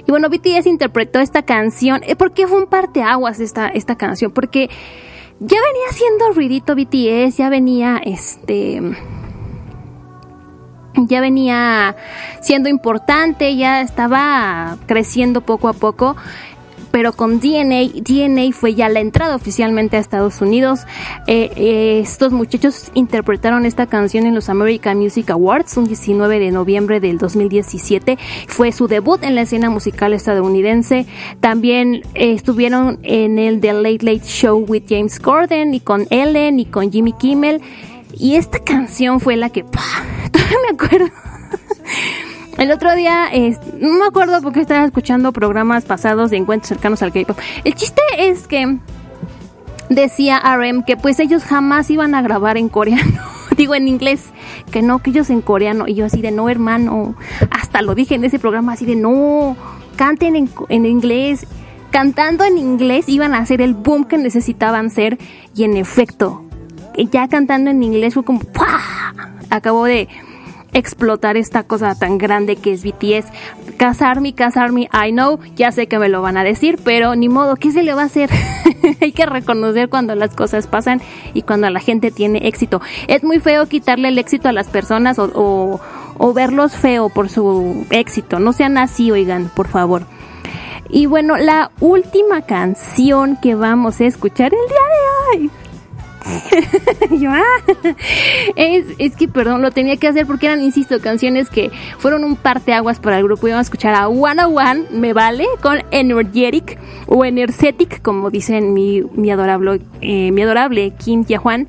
S1: Y bueno, BTS interpretó esta canción. eh, ¿Por qué fue un parteaguas esta, esta canción? Porque ya venía siendo ruidito BTS, ya venía este. Ya venía siendo importante, ya estaba creciendo poco a poco. Pero con DNA, DNA fue ya la entrada oficialmente a Estados Unidos. Eh, eh, estos muchachos interpretaron esta canción en los American Music Awards un 19 de noviembre del 2017. Fue su debut en la escena musical estadounidense. También eh, estuvieron en el The Late Late Show with James Corden y con Ellen y con Jimmy Kimmel. Y esta canción fue la que ¡pah! [laughs] todavía me acuerdo. El otro día, eh, no me acuerdo porque estaba escuchando programas pasados de encuentros cercanos al K-pop. El chiste es que decía RM que pues ellos jamás iban a grabar en coreano. [laughs] Digo en inglés, que no, que ellos en coreano. Y yo así de no, hermano. Hasta lo dije en ese programa así de no, canten en, inglés. Cantando en inglés iban a hacer el boom que necesitaban ser. Y en efecto, ya cantando en inglés fue como ¡pah! Acabó de explotar esta cosa tan grande que es BTS. Casarme, casarme, I know, ya sé que me lo van a decir, pero ni modo, ¿qué se le va a hacer? [laughs] Hay que reconocer cuando las cosas pasan y cuando la gente tiene éxito. Es muy feo quitarle el éxito a las personas o, o, verlos feo por su éxito. No sean así, oigan, por favor. Y bueno, la última canción que vamos a escuchar el día de hoy [laughs] ah, es, es que, perdón, lo tenía que hacer porque eran, insisto, canciones que fueron un parteaguas para el grupo. Íbamos a escuchar a One One, me vale, con Energetic o Energetic, como dicen mi, mi adorable, eh, mi adorable Kim Juan.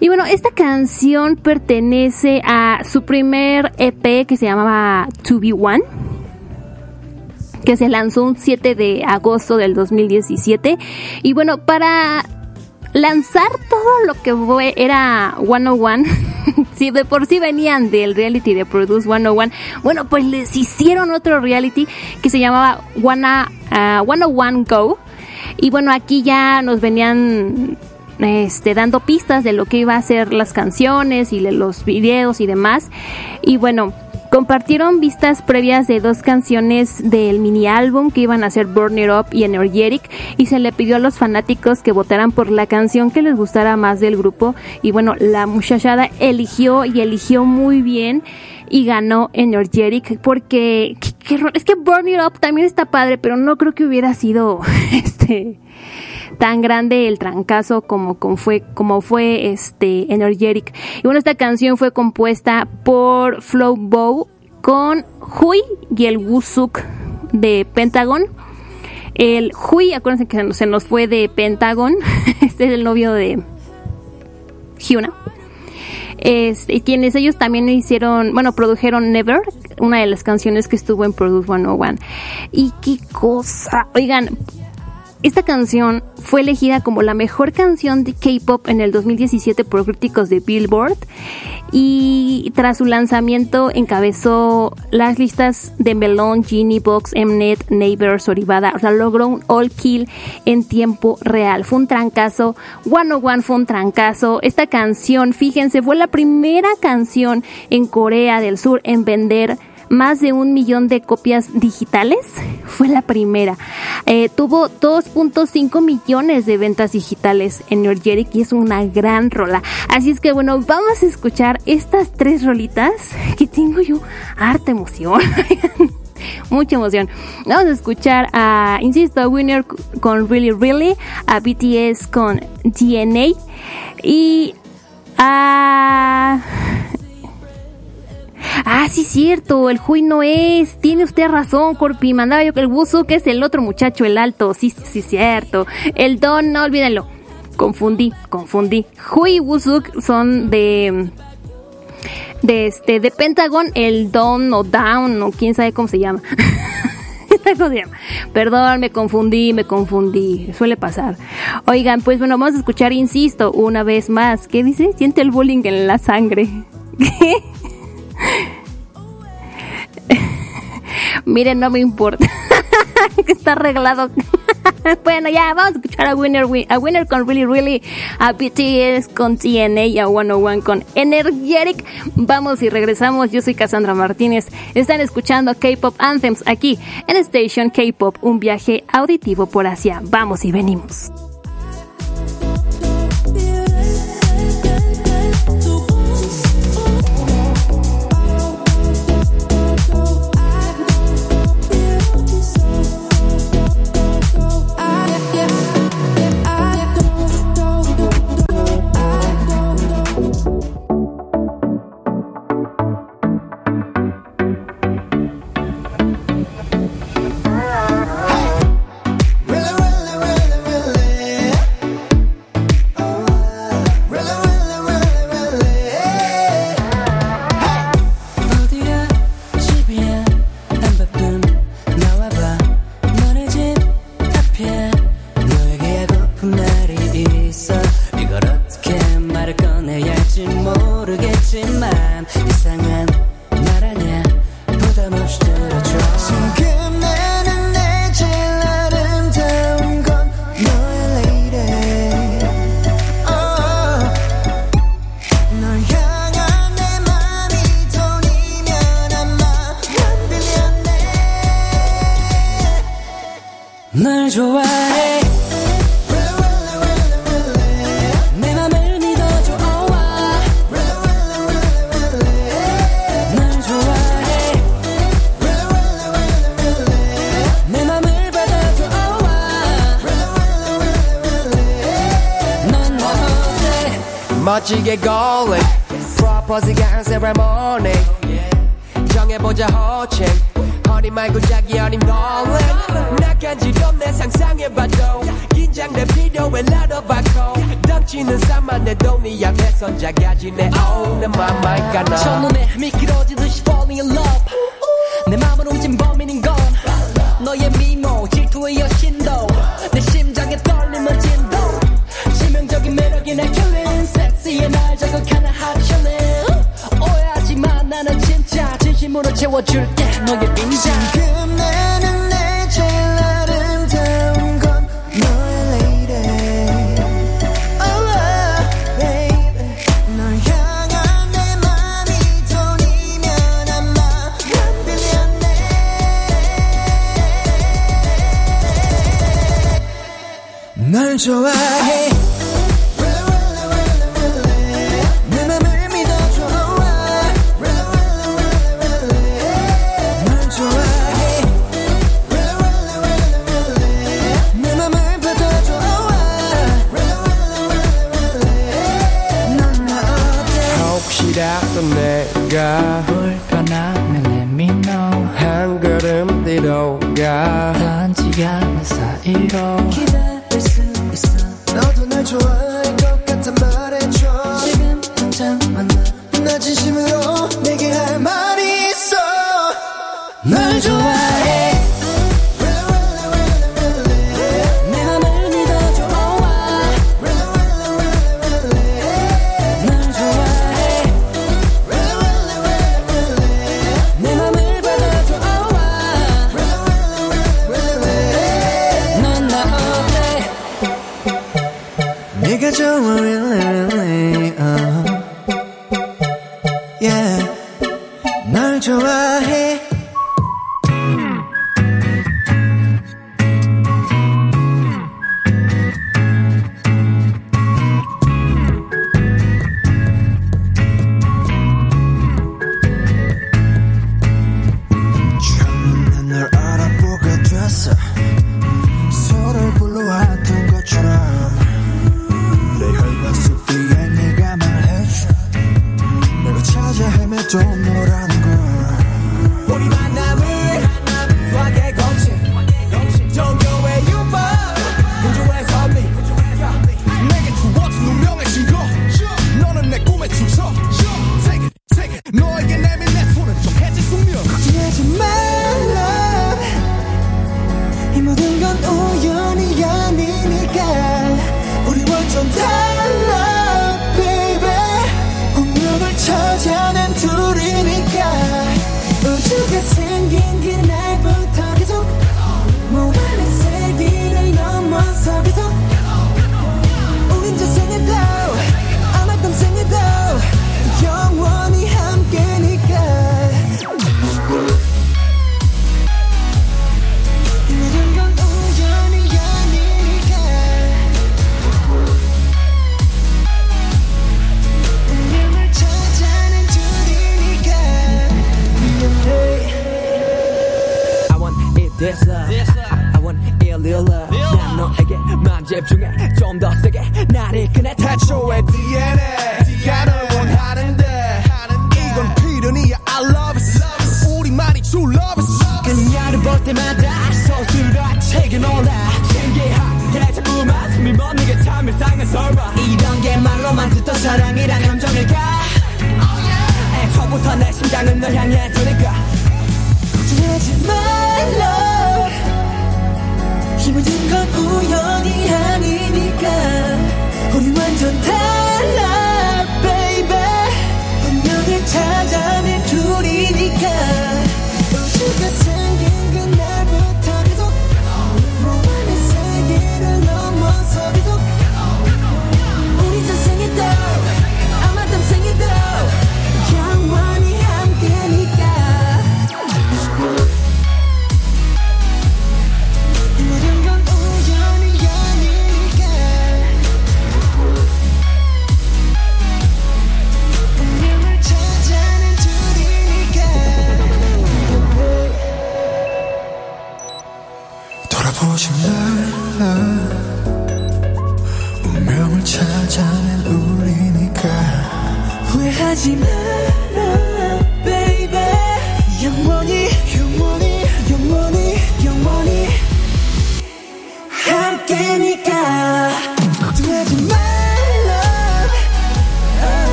S1: Y bueno, esta canción pertenece a su primer EP que se llamaba To Be One que se lanzó un 7 de agosto del 2017. Y bueno, para lanzar todo lo que fue, era 101, [laughs] si de por sí venían del reality de Produce 101, bueno, pues les hicieron otro reality que se llamaba Wanna, uh, 101 Go. Y bueno, aquí ya nos venían este, dando pistas de lo que iba a ser las canciones y los videos y demás. Y bueno, compartieron vistas previas de dos canciones del mini álbum que iban a ser Burn It Up y Energetic y se le pidió a los fanáticos que votaran por la canción que les gustara más del grupo. Y bueno, la muchachada eligió y eligió muy bien y ganó Energetic porque ¿qué- qué ro- es que Burn It Up también está padre, pero no creo que hubiera sido [laughs] este tan grande el trancazo como, fue como fue este Energetic. Y bueno, esta canción fue compuesta por Flow Bow con Hui y el Wusuk de Pentagon. El Hui, acuérdense que se nos- fue de Pentagon, [laughs] este es el novio de Hyuna. Este, quienes ellos también hicieron, bueno, produjeron Never, una de las canciones que estuvo en Produce 101. Y qué cosa, oigan, esta canción fue elegida como la mejor canción de K-pop en el 2017 por críticos de Billboard y tras su lanzamiento encabezó las listas de Melon, Genie Box, Mnet, Neighbors, Orivada, o sea, logró un all kill en tiempo real. Fue un trancazo, 101 fue un trancazo. Esta canción, fíjense, fue la primera canción en Corea del Sur en vender más de un millón de copias digitales. [laughs] Fue la primera. Eh, tuvo 2.5 millones de ventas digitales en Energetic y es una gran rola. Así es que bueno, vamos a escuchar estas tres rolitas [laughs] que tengo yo harta emoción. [laughs] Mucha emoción. Vamos a escuchar a, insisto, a Winner con Really Really, a BTS con DNA y a... Ah, sí, cierto, el Hui no es. Tiene usted razón, Corpi. Mandaba yo que el Buzo, que es el otro muchacho, el alto. Sí, sí, cierto. El Don, no olvídenlo. Confundí, confundí. Hui y Wusuk son de. De este, de Pentagon, el Don o Down, o quién sabe cómo se llama. [laughs] ¿Cómo se llama? Perdón, me confundí, me confundí. Suele pasar. Oigan, pues bueno, vamos a escuchar, insisto, una vez más. ¿Qué dice? Siente el bullying en la sangre. [laughs] ¿Qué? [laughs] Miren, no me importa. [laughs] que está arreglado. [laughs] bueno, ya, vamos a escuchar a Winner, Wi- a Winner con Really Really, a BTS con TNA y a 101 con Energetic. Vamos y regresamos. Yo soy Cassandra Martínez. Están escuchando K-Pop Anthems aquí en Station K-Pop, un viaje auditivo por Asia. Vamos y venimos.
S4: 멋지게 걸린 프로포즈 간 세레모니. 정해보자 호칭 허니 말고 자기 어림 놀림 낙한지도 내 상상해봐도. 긴장돼 필요해 나눠봐고 덮치는 산만 내 돈이 약해 손자가지 내 own my mind 가나.
S5: 첫눈에 미끄러지듯이 falling in love. 내 맘은 움진 범인인 건. 너의 미미. 약속하나 하셨네 오해하지만 나는 진짜 진심으로 채워줄게. 너의 빈장
S3: 지금 나는 내 제일 아름다운 건 너의 레이디 oh, 날널 좋아해.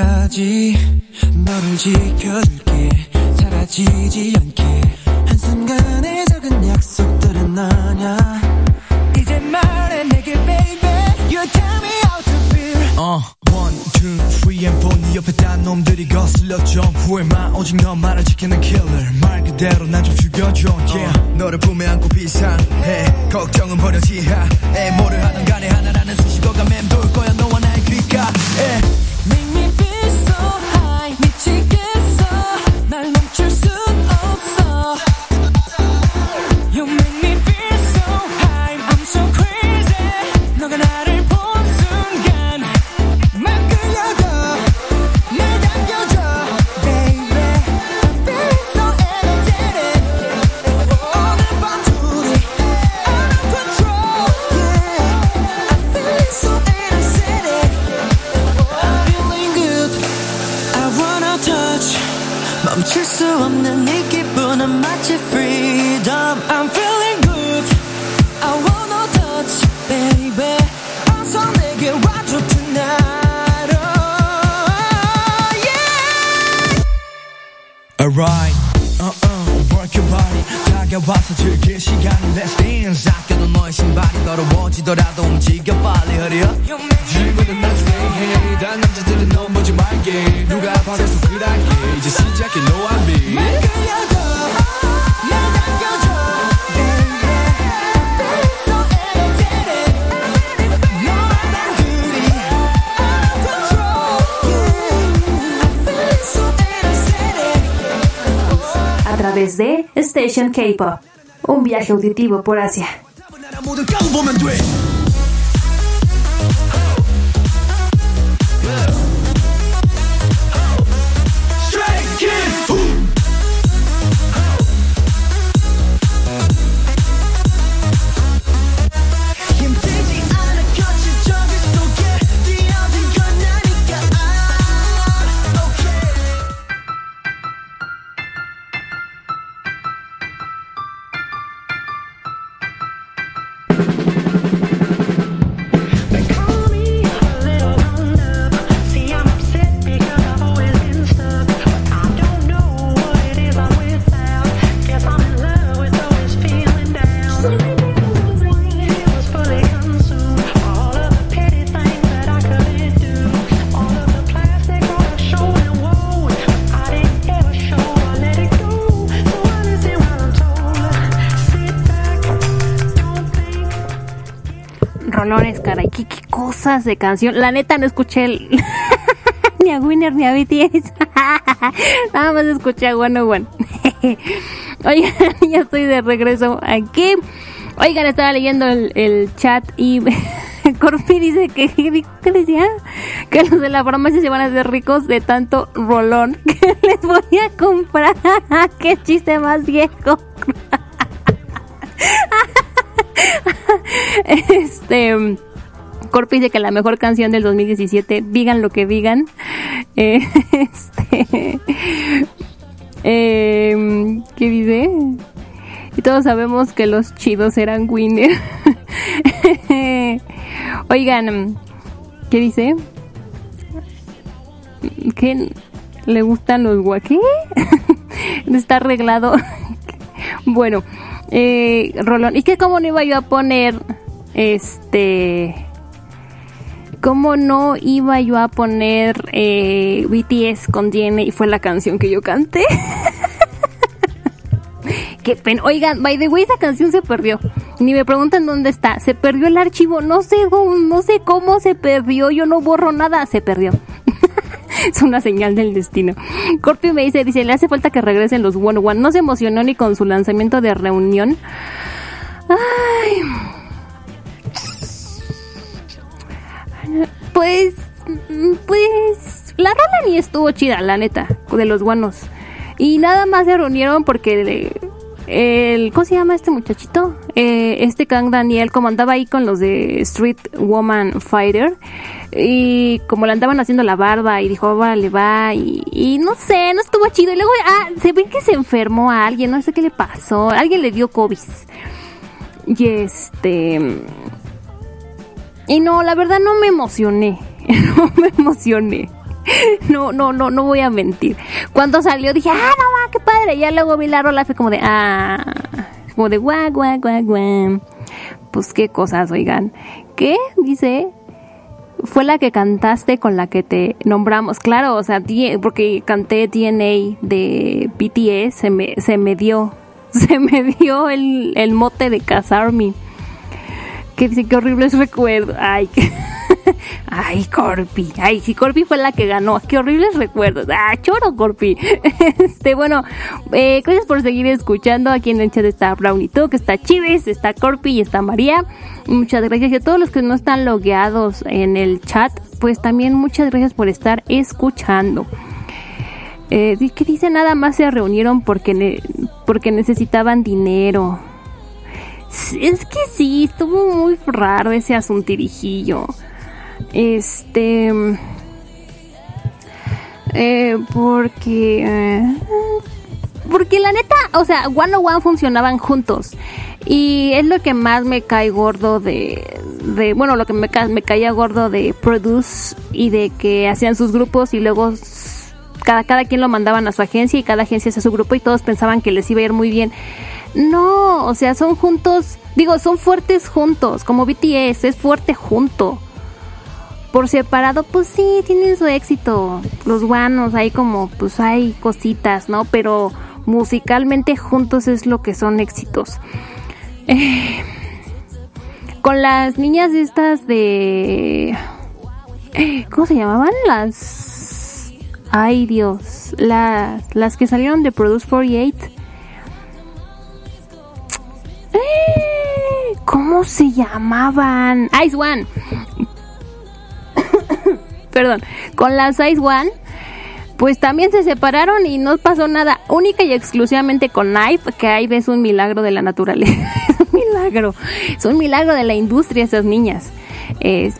S6: 끝까지 너를 지켜줄게. 사라지지 않게. 한순간의 작은 약속들은 아냐? 이제 말해 내게 baby. You tell me how to feel.
S7: Uh, one, two, three and four. 네 옆에 딴 놈들이 거슬려 좀 후회만 오직 너 말을 지키는 killer. 말 그대로 난 좀 죽여줘. Yeah. Uh. 너를 품에 안고 비상해. 걱정은 버려 지하에 뭐를 하든 간에 하나라는 수식어가 맴돌 거야. 너와 나의 귓가에
S1: K-Pop, un viaje auditivo por Asia. de canción. La neta no escuché el... [laughs] ni a Winner ni a BTS. [laughs] Nada más escuché a One One. [laughs] Oigan, ya estoy de regreso aquí. Oigan, estaba leyendo el, chat y Corpi dice que, ¿qué decía? Que los de la farmacia se van a hacer ricos de tanto rolón que les voy a comprar. ¡Qué chiste más viejo! este Corpi dice que la mejor canción del 2017, digan lo que digan. Eh, [laughs] este. eh, ¿Qué dice? Y todos sabemos que los chidos eran Winner. [laughs] Oigan, ¿qué dice? ¿Qué le gustan los guaqué? [laughs] Está arreglado. bueno, eh, Rolón, ¿y qué cómo no iba yo a poner este ¿Cómo no iba yo a poner eh, BTS con DNA y fue la canción que yo canté? [laughs] Qué pena. Oigan, by the way, esa canción se perdió. Ni me preguntan dónde está. Se perdió el archivo. No sé, no sé cómo se perdió. Yo no borro nada. Se perdió. [laughs] es una señal del destino. Corpi me dice, dice, le hace falta que regresen los One One. No se emocionó ni con su lanzamiento de reunión. Ay. Pues, pues, la rola ni estuvo chida, la neta, de los guanos. Y nada más se reunieron porque el, ¿cómo se llama este muchachito? Eh, este Kang Daniel, como andaba ahí con los de Street Woman Fighter, y como le andaban haciendo la barba, y dijo, vale, va, y, y no sé, no estuvo chido. Y luego, ah, se ve que se enfermó a alguien, no sé qué le pasó, alguien le dio COVID. Y este... Y no, la verdad no me emocioné. [laughs] No me emocioné. No, no, no, no voy a mentir. Cuando salió dije, ah, no va, qué padre. Ya luego vi la rola, fue como de, ah, como de guau, guau, guau, guau. Pues qué cosas, oigan. ¿Qué? Dice, fue la que cantaste con la que te nombramos. Claro, o sea, porque canté DNA de BTS, se me, se me dio, [laughs] se me dio el, el mote de Casarme. Que dice que horribles recuerdos. Ay, que- [laughs] Ay, Corpi. Ay, si Corpi fue la que ganó. Qué horribles recuerdos. Ah, choro, Corpi. [laughs] Este, bueno, eh, gracias por seguir escuchando. Aquí en el chat está Brownie Talk, está Chives, está Corpi y está María. Muchas gracias. Y a todos los que no están logueados en el chat, pues también muchas gracias por estar escuchando. Eh, ¿Qué dice? Nada más se reunieron porque, ne- porque necesitaban dinero. Es que sí, estuvo muy raro ese asuntirijillo. Este. Eh, porque. eh, porque la neta, o sea, One on One funcionaban juntos. Y es lo que más me cae gordo de. de bueno, lo que me, ca- me caía gordo de Produce y de que hacían sus grupos y luego cada, cada quien lo mandaban a su agencia y cada agencia hacía su grupo y todos pensaban que les iba a ir muy bien. No, o sea, son juntos, digo, son fuertes juntos, como BTS, es fuerte junto. Por separado, pues sí, tienen su éxito. Los guanos, hay como, pues hay cositas, ¿no? Pero musicalmente juntos es lo que son éxitos. Eh, con las niñas estas de... ¿Cómo se llamaban? Las... Ay Dios. Las, las que salieron de Produce 48. Eh, ¿Cómo se llamaban? Ice One. [coughs] Perdón. Con las Ice One. Pues también se separaron y no pasó nada. Única y exclusivamente con Knife, que ahí ves un milagro de la naturaleza. [laughs] es un milagro. Es un milagro de la industria esas niñas.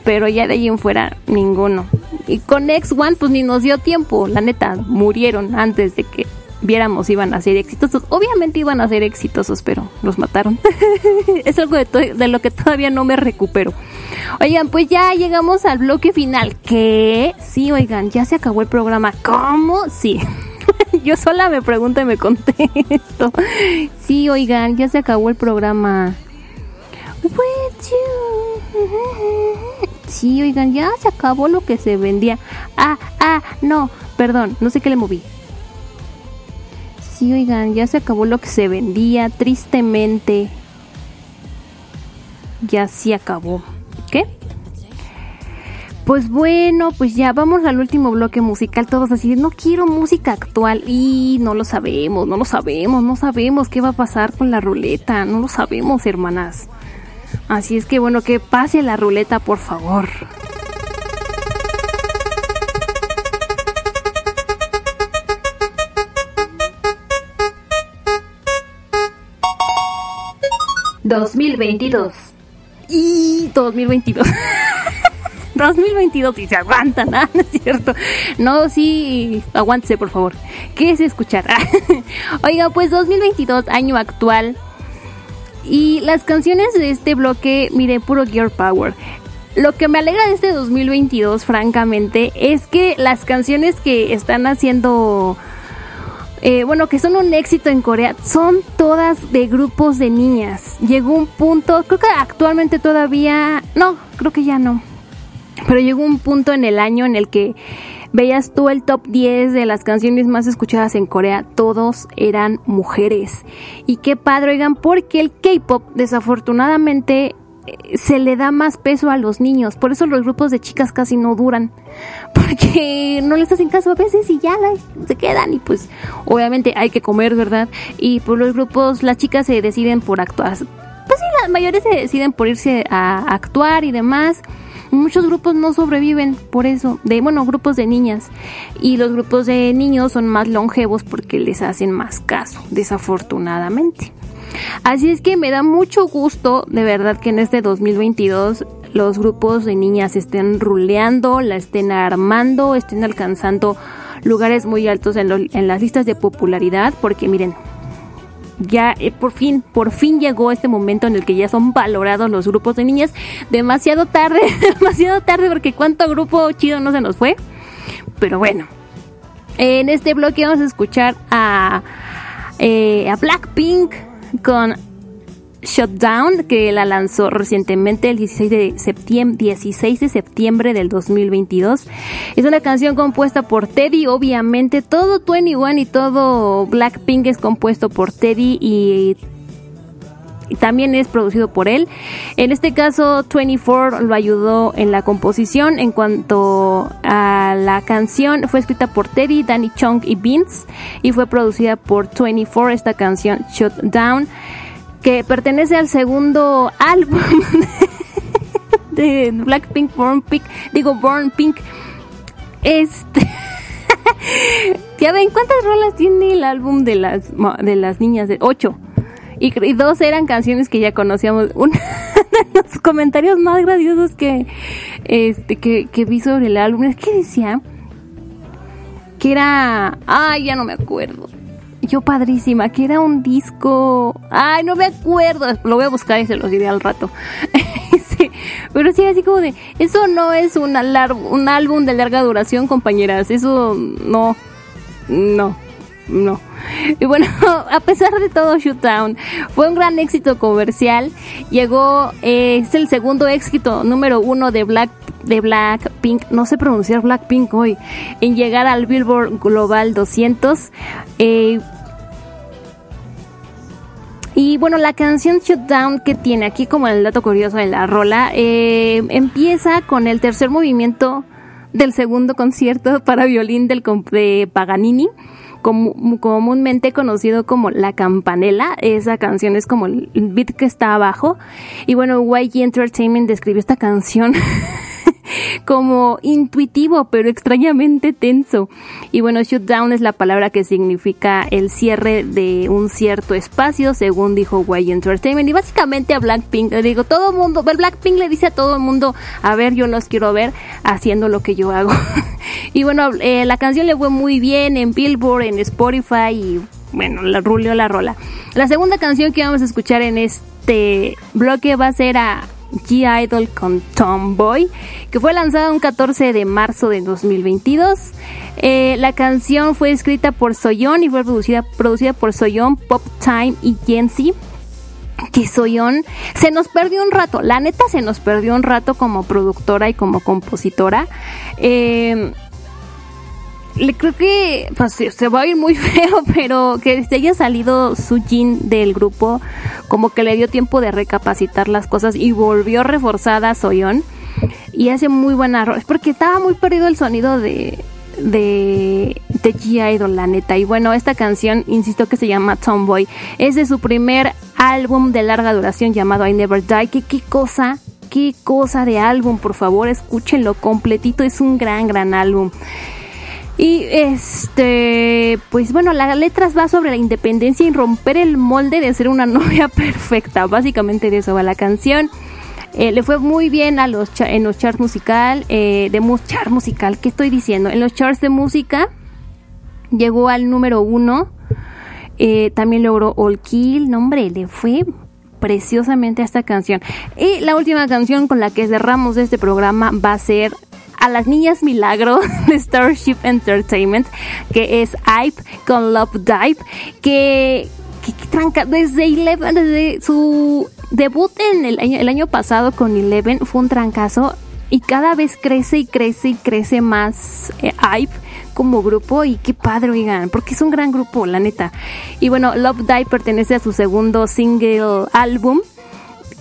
S1: Pero ya de allí en fuera ninguno. Y con X1 pues ni nos dio tiempo. La neta, murieron antes de que viéramos iban a ser exitosos. Obviamente iban a ser exitosos, pero los mataron. [laughs] es algo de, lo que todavía no me recupero. Oigan, pues ya llegamos al bloque final. ¿Qué? Sí, oigan, ya se acabó el programa. ¿Cómo? Sí. [laughs] Yo sola me pregunto y me contesto. Sí, oigan, ya se acabó el programa. Sí, oigan, ya se acabó lo que se vendía. Ah, ah, no, perdón, no sé qué le moví. Sí, oigan, ya se acabó lo que se vendía, tristemente. Ya sí acabó. ¿Qué? Pues bueno, pues ya vamos al último bloque musical. Todos así, no quiero música actual. Y no lo sabemos, no lo sabemos, no sabemos qué va a pasar con la ruleta. No lo sabemos, hermanas. Así es que bueno, que pase la ruleta, por favor. ...2022... Y 2022... 2022 [laughs] y se aguantan, ¿ah? [laughs] ¿no es cierto? No, sí, aguántese por favor. ¿Qué es escuchar? [laughs] Oiga, pues 2022, año actual. Y las canciones de este bloque, mire, puro Gear Power. Lo que me alegra de este 2022, francamente, es que las canciones que están haciendo, eh, bueno, que son un éxito en Corea, son todas de grupos de niñas. Llegó un punto, creo que actualmente todavía, no, creo que ya no. Pero llegó un punto en el año en el que veías tú el top 10 de las canciones más escuchadas en Corea, todos eran mujeres. Y qué padre, oigan, porque el K-pop desafortunadamente se le da más peso a los niños, por eso los grupos de chicas casi no duran, [laughs] porque no les hacen caso a veces y ya se quedan y pues obviamente hay que comer, ¿verdad? Y por los grupos las chicas se deciden por actuar, pues sí, las mayores se deciden por irse a actuar y demás. Muchos grupos no sobreviven por eso, de bueno, grupos de niñas. Y los grupos de niños son más longevos porque les hacen más caso, desafortunadamente. Así es que me da mucho gusto, de verdad, que en este 2022 los grupos de niñas estén ruleando, la estén armando, estén alcanzando lugares muy altos en, las listas de popularidad, porque miren, ya eh, por fin, por fin llegó este momento en el que ya son valorados los grupos de niñas. Demasiado tarde, [laughs] demasiado tarde porque cuánto grupo chido no se nos fue. Pero bueno, en este bloque vamos a escuchar a, eh, a Blackpink con Shutdown, que la lanzó recientemente el 16 de septiembre, 16 de septiembre del 2022. Es una canción compuesta por Teddy, obviamente. Todo 21 y todo Blackpink es compuesto por Teddy y también es producido por él. En este caso, 24 lo ayudó en la composición. En cuanto a la canción, fue escrita por Teddy, Danny Chung y Vince y fue producida por 24 esta canción Shut Down que pertenece al segundo [laughs] álbum de Blackpink Born Pink, digo Born Pink. Este [laughs] ya ven cuántas rolas tiene el álbum de las de las niñas de ocho y, dos eran canciones que ya conocíamos. [laughs] Uno de los comentarios más graciosos que este que, que vi sobre el álbum es que decía que era, ay, ya no me acuerdo. Yo padrísima, que era un disco, ay, no me acuerdo, lo voy a buscar y se los diré al rato. [laughs] Pero sí, así como de, eso no es un, un álbum de larga duración, compañeras, eso no, no, no. Y bueno, [laughs] a pesar de todo, Shootdown fue un gran éxito comercial. Llegó, eh, es el segundo éxito número uno de Black de Blackpink, no sé pronunciar Blackpink hoy, en llegar al Billboard Global 200. Eh, y bueno, la canción Shutdown que tiene aquí como el dato curioso de la rola, eh, empieza con el tercer movimiento del segundo concierto para violín del de Paganini, comúnmente conocido como La Campanela. Esa canción es como el beat que está abajo. Y bueno, YG Entertainment describió esta canción [laughs] como intuitivo, pero extrañamente tenso. Y bueno, shutdown es la palabra que significa el cierre de un cierto espacio, según dijo YG Entertainment. Y básicamente a Blackpink, le digo, todo mundo, Blackpink le dice a todo el mundo, a ver, yo los quiero ver haciendo lo que yo hago. [laughs] y bueno, eh, la canción le fue muy bien en Billboard, en Spotify y bueno, la ruleó la rola. La segunda canción que vamos a escuchar en este bloque va a ser a G-Idol con Tomboy, que fue lanzada un 14 de marzo de 2022. Eh, la canción fue escrita por Soyeon y fue producida, producida por Soyeon, Pop Time y Jensi que Soyeon se nos perdió un rato, la neta se nos perdió un rato como productora y como compositora. Eh, creo que pues, se- va a ir muy [laughs] feo, pero que se haya salido su Jin del grupo, como que le dio tiempo de recapacitar las cosas y volvió reforzada Soyeon. y hace muy buena ro- porque estaba muy perdido el sonido de de de G-Idol la neta y bueno esta canción insisto que se llama Tomboy es de su primer álbum de larga duración llamado I Never Die que qué cosa qué cosa de álbum por favor escúchenlo completito es un gran gran álbum y este, pues bueno, la letra va sobre la independencia y romper el molde de ser una [laughs] novia perfecta. Básicamente de eso va la canción. Eh, le fue muy bien a los en los charts musical, eh, de chart musical, ¿qué estoy diciendo? En los charts de música llegó al número uno. Eh, también logró All Kill, no hombre, le fue preciosamente a esta canción. Y la última canción con la que cerramos este programa va a ser a las niñas milagro [laughs] de Starship Entertainment, que es Hype con Love Dive, que, tranca, desde Eleven, desde su debut en el año, el año pasado con Eleven fue un trancazo y cada vez crece y crece y crece más eh, Hype como grupo y qué padre, oigan, porque es un gran grupo, la neta. Y bueno, Love Dive pertenece a su segundo single álbum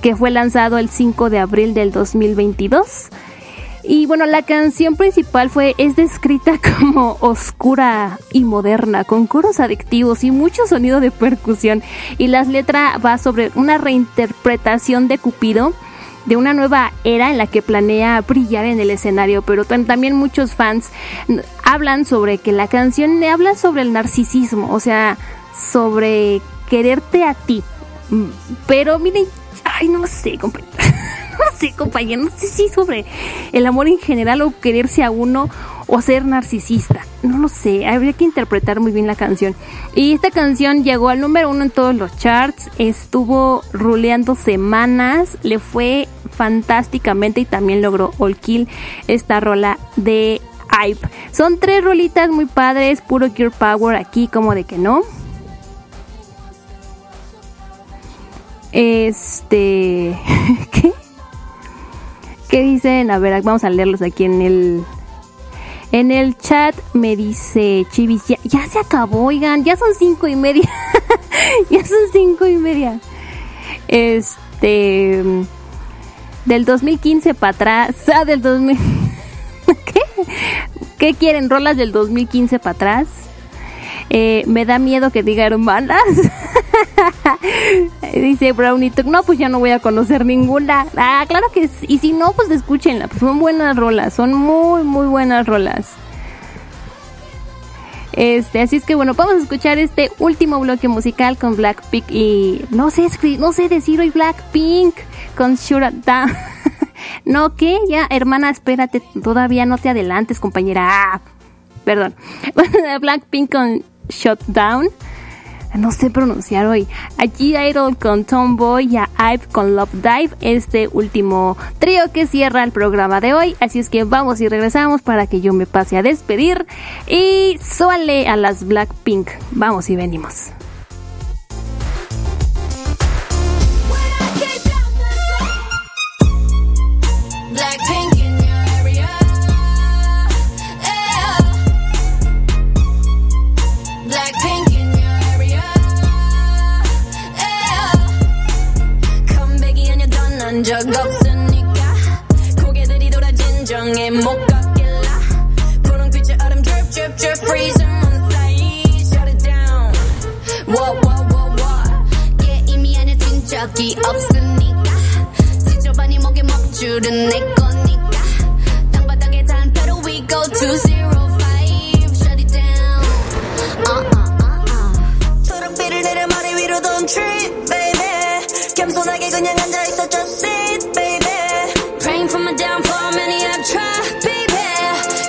S1: que fue lanzado el 5 de abril del 2022. Y bueno, la canción principal fue es descrita [laughs] como oscura y moderna, con coros adictivos y mucho sonido de percusión. Y las letras va sobre una reinterpretación de Cupido de una nueva era en la que planea brillar en el escenario, pero también muchos fans hablan sobre que la canción habla sobre el narcisismo, o sea, sobre quererte a ti. Mm, Pero miren, ay, no sé, compañero. [laughs] [laughs] No sé, compañero, no sé si sobre el amor en general o quererse a uno o ser narcisista. No lo sé, habría que interpretar muy bien la canción. Y esta canción llegó al número uno en todos los charts, estuvo ruleando semanas, le fue fantásticamente y también logró All Kill esta rola de Hype. Son tres rolitas muy padres, puro Gear Power aquí, como de que no. Este. [laughs] ¿Qué? ¿Qué dicen? A ver, vamos a leerlos aquí en el. En el chat me dice Chivis, ya, se acabó, oigan, ya son cinco y media. [laughs] ya son cinco y media. Este. Del 2015 para atrás. [laughs] Ah, del 2000. ¿Qué? ¿Qué quieren? ¿Rolas del 2015 para atrás? Eh, me da miedo que diga hermanas. [laughs] Dice Brownie no, pues ya no voy a conocer ninguna. Ah, claro que sí. Y si no, pues escúchenla. Pues son buenas rolas, son muy, muy buenas rolas. Este, así es que bueno, vamos a escuchar este último bloque musical con Blackpink y no sé, no sé decir hoy Blackpink con Shut Up Down. no, ¿qué? Ya, hermana, espérate, todavía no te adelantes, compañera. Ah, perdón. [laughs] Blackpink con Shut Down. No sé pronunciar hoy. A G-Idol con Tomboy y a Ive con Love Dive. Este último trío que cierra el programa de hoy. Así es que vamos y regresamos para que yo me pase a despedir. Y suale a las Blackpink. Vamos y venimos.
S8: 아니던 난적 없으니까 고개들이 돌아 진정에 못 걷길라 분홍빛의 얼음 drip drip drip freezing 문 사이 shut it down Whoa whoa whoa whoa 게임이 아니야 진적이 없으니까 지저분이 목에 먹줄은 내 거니까 땅바닥에 단패로 we go to zero five shut it down uh uh uh uh 초록빛을 내려 머리 위로 don't trip 겸손하게 Just sit baby. Praying for my downfall Many have tried baby.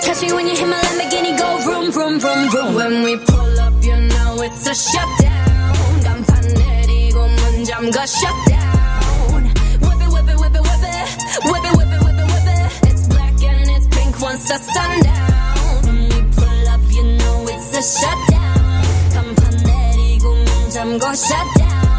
S8: Catch me when you hit my Lamborghini Go vroom vroom vroom vroom. When we pull up you know it's a 내리고 문 It's black and it's pink once the When we pull up you know it's a 내리고 문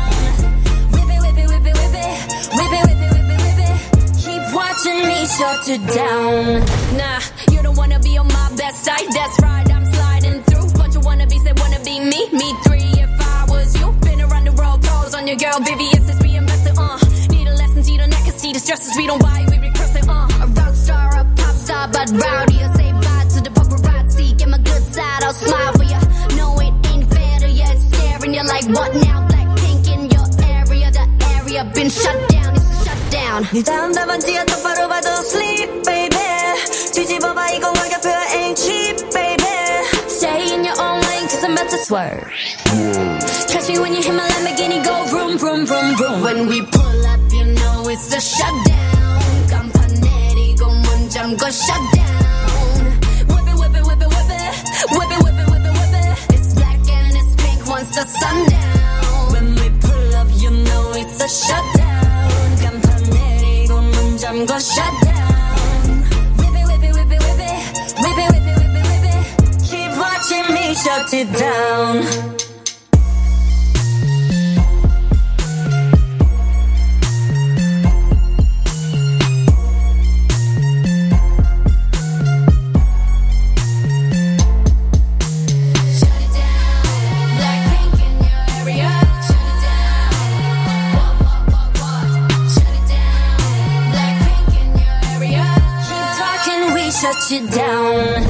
S8: me shut it down. Nah, you don't wanna be on my best side. That's right, I'm sliding through. Bunch of wannabes that wanna be me. Me three if I was you. Been around the world, calls on your girl, baby. It's just being messy, uh. Need a lesson, see the neck and see the stresses. We don't buy, we regress it, uh. A rock star, a pop star, but rowdy. I say bye to the paparazzi. Get my good side, I'll smile for ya. No, it ain't fair to ya. It's staring you like, what now? Black pink in your area, the area been shut down.
S5: 네 다음 답안지가 똑바로 봐도 sleep, baby. 뒤집어봐 이건 가격표 ain't cheap, baby.
S8: Stay in your own lane, cause I'm about to swerve. Catch me when you hit my Lamborghini, go vroom, vroom, vroom, vroom. When we pull up, you know it's a shutdown. 깜판 내리고 문 잠궈 shutdown. Whip it, whip it, whip it, whip it. Whip it, whip it, whip it, whip it. It's black and it's pink once the sun down. When we pull up, you know it's a shutdown system go shut down. Whip it, whip it, whip it, whip it. Whip it, whip it, whip it, whip it.
S5: Keep watching me shut it down. you down.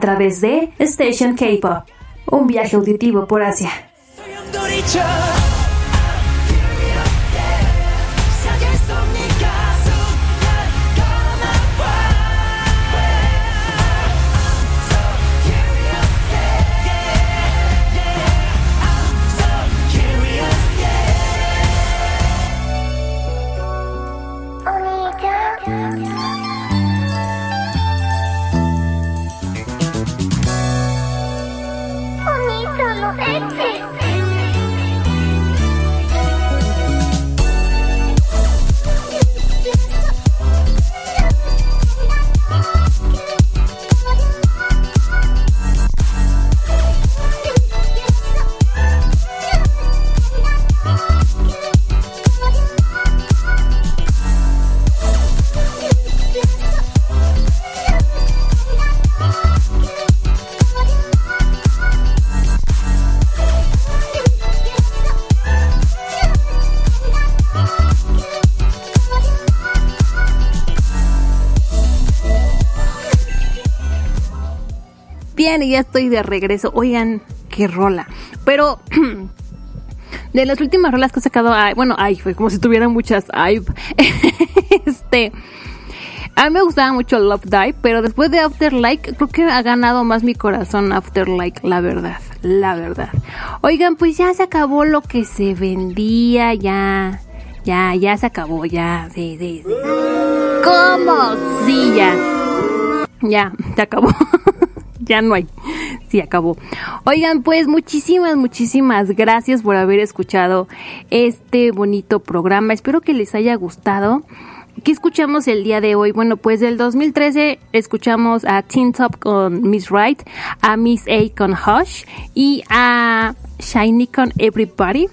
S9: A
S1: través de Station K-Pop. Un viaje auditivo por Asia. Y ya estoy de regreso. Oigan, qué rola. Pero [clears throat] de las últimas rolas que he sacado, bueno, ay, fue como si tuvieran muchas. Ay, [laughs] este. A mí me gustaba mucho Love Dive, pero después de Afterlife, creo que ha ganado más mi corazón Afterlife, la verdad, la verdad. Oigan, pues ya se acabó lo que se vendía, ya, ya, ya se acabó, ya, sí, sí. ¿Cómo? Sí, ya. Ya, se acabó. [laughs] ya no hay. Sí, acabó. Oigan, pues muchísimas, muchísimas gracias por haber escuchado este bonito programa. Espero que les haya gustado. ¿Qué escuchamos el día de hoy? Bueno, pues del 2013 escuchamos a Teen Top con Miss Right, a Miss A con Hush y a Shiny con Everybody.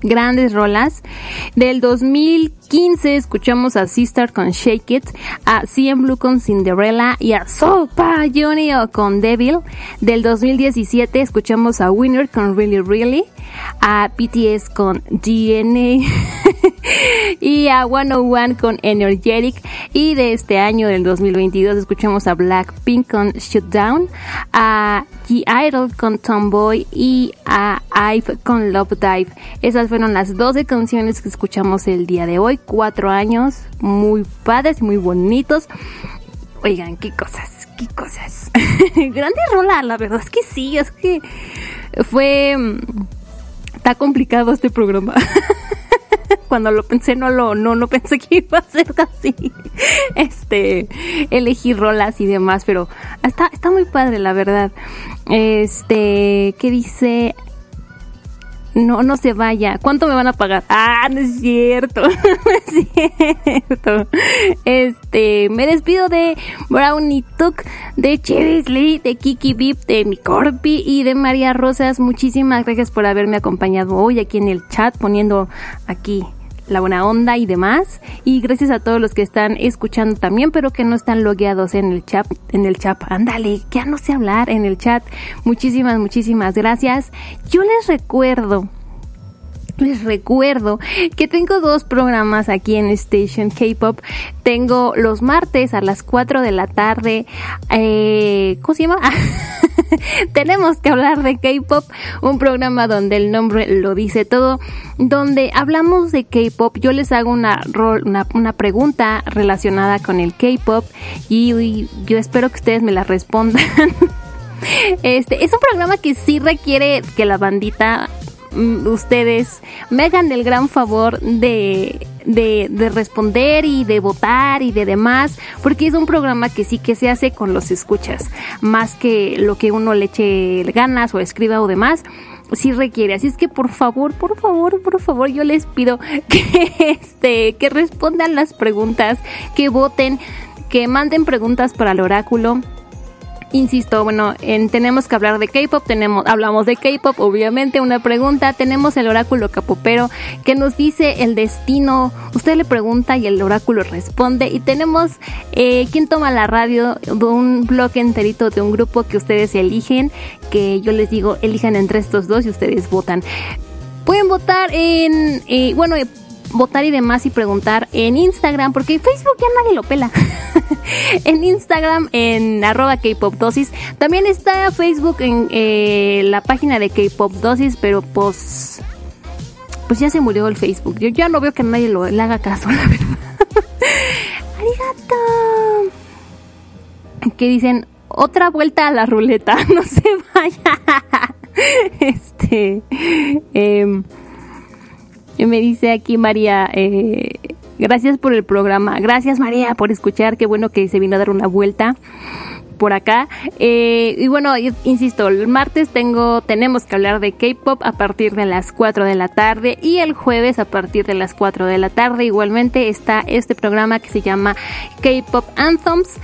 S1: Grandes rolas. Del 2015 escuchamos a Sister con Shake It, a CM Blue con Cinderella y a Sopa Junior con Devil. Del 2017 escuchamos a Winner con Really Really, a BTS con DNA [laughs] y a 101 con Energetic. Y de este año, del 2022, escuchamos a Blackpink con Shutdown, a G-Idol con Tomboy y a IVE con Love Dive. Esas fueron las 12 canciones que escuchamos el día de hoy. Cuatro años muy padres, muy bonitos. Oigan, qué cosas, qué cosas. [laughs] Grande rola, la verdad es que sí, es que fue... mm, Está complicado este programa. [laughs] Cuando lo pensé no lo no no [laughs] pensé que iba a ser así. Este, elegí rolas y demás, pero está está muy padre la verdad. Este, ¿qué dice? No, no se vaya. ¿Cuánto me van a pagar? Ah, no es cierto. [laughs] No es cierto. Este, me despido de Brownie Tuk, de Cheris Lee, de Kiki Vip, de mi Corpi y de María Rosas. Muchísimas gracias por haberme acompañado hoy aquí en el chat, poniendo aquí la buena onda y demás. Y gracias a todos los que están escuchando también, pero que no están logueados en el chat, en el chat. Ándale, ya no sé hablar en el chat. Muchísimas, muchísimas gracias. Yo les recuerdo les recuerdo que tengo dos programas aquí en Station K-Pop. Tengo los martes a las 4 de la tarde. Eh, ¿Cómo se llama? [laughs] [laughs] Tenemos que hablar de K-Pop. Un programa donde el nombre lo dice todo. Donde hablamos de K-Pop. Yo les hago una, una, una pregunta relacionada con el K-Pop. Y, y yo espero que ustedes me la respondan. [laughs] Este es un programa que sí requiere que la bandita ustedes me hagan el gran favor de, de, de responder y de votar y de demás, porque es un programa que sí que se hace con los escuchas, más que lo que uno le eche ganas o escriba o demás. Sí requiere, así es que por favor, por favor, por favor, yo les pido [laughs] que este, que respondan las preguntas, que voten, que manden preguntas para el oráculo, Insisto, bueno, en tenemos que hablar de K-pop, tenemos, hablamos de K-pop, obviamente, una pregunta, tenemos el oráculo capopero que nos dice el destino, usted le pregunta y el oráculo responde, y tenemos eh, quién toma la radio de un bloque enterito de un grupo que ustedes eligen, que yo les digo, elijan entre estos dos y ustedes votan. Pueden votar en, eh, bueno, votar y demás y preguntar en Instagram, porque Facebook ya nadie lo pela. [laughs] en Instagram, en arroba K-Pop Dosis. También está Facebook en eh, la página de K-Pop Dosis, pero pues, pues ya se murió el Facebook. Yo ya no veo que nadie lo, le haga caso, la verdad. [laughs] Arigato. Que dicen, otra vuelta a la ruleta, [laughs] no se vaya. este, em, me dice aquí María, eh, gracias por el programa. Gracias María por escuchar. Qué bueno que se vino a dar una vuelta por acá. Eh, y bueno, y- insisto, el martes tengo, tenemos que hablar de K-pop a partir de las 4 de la tarde y el jueves a partir de las 4 de la tarde. Igualmente está este programa que se llama K-pop Anthems.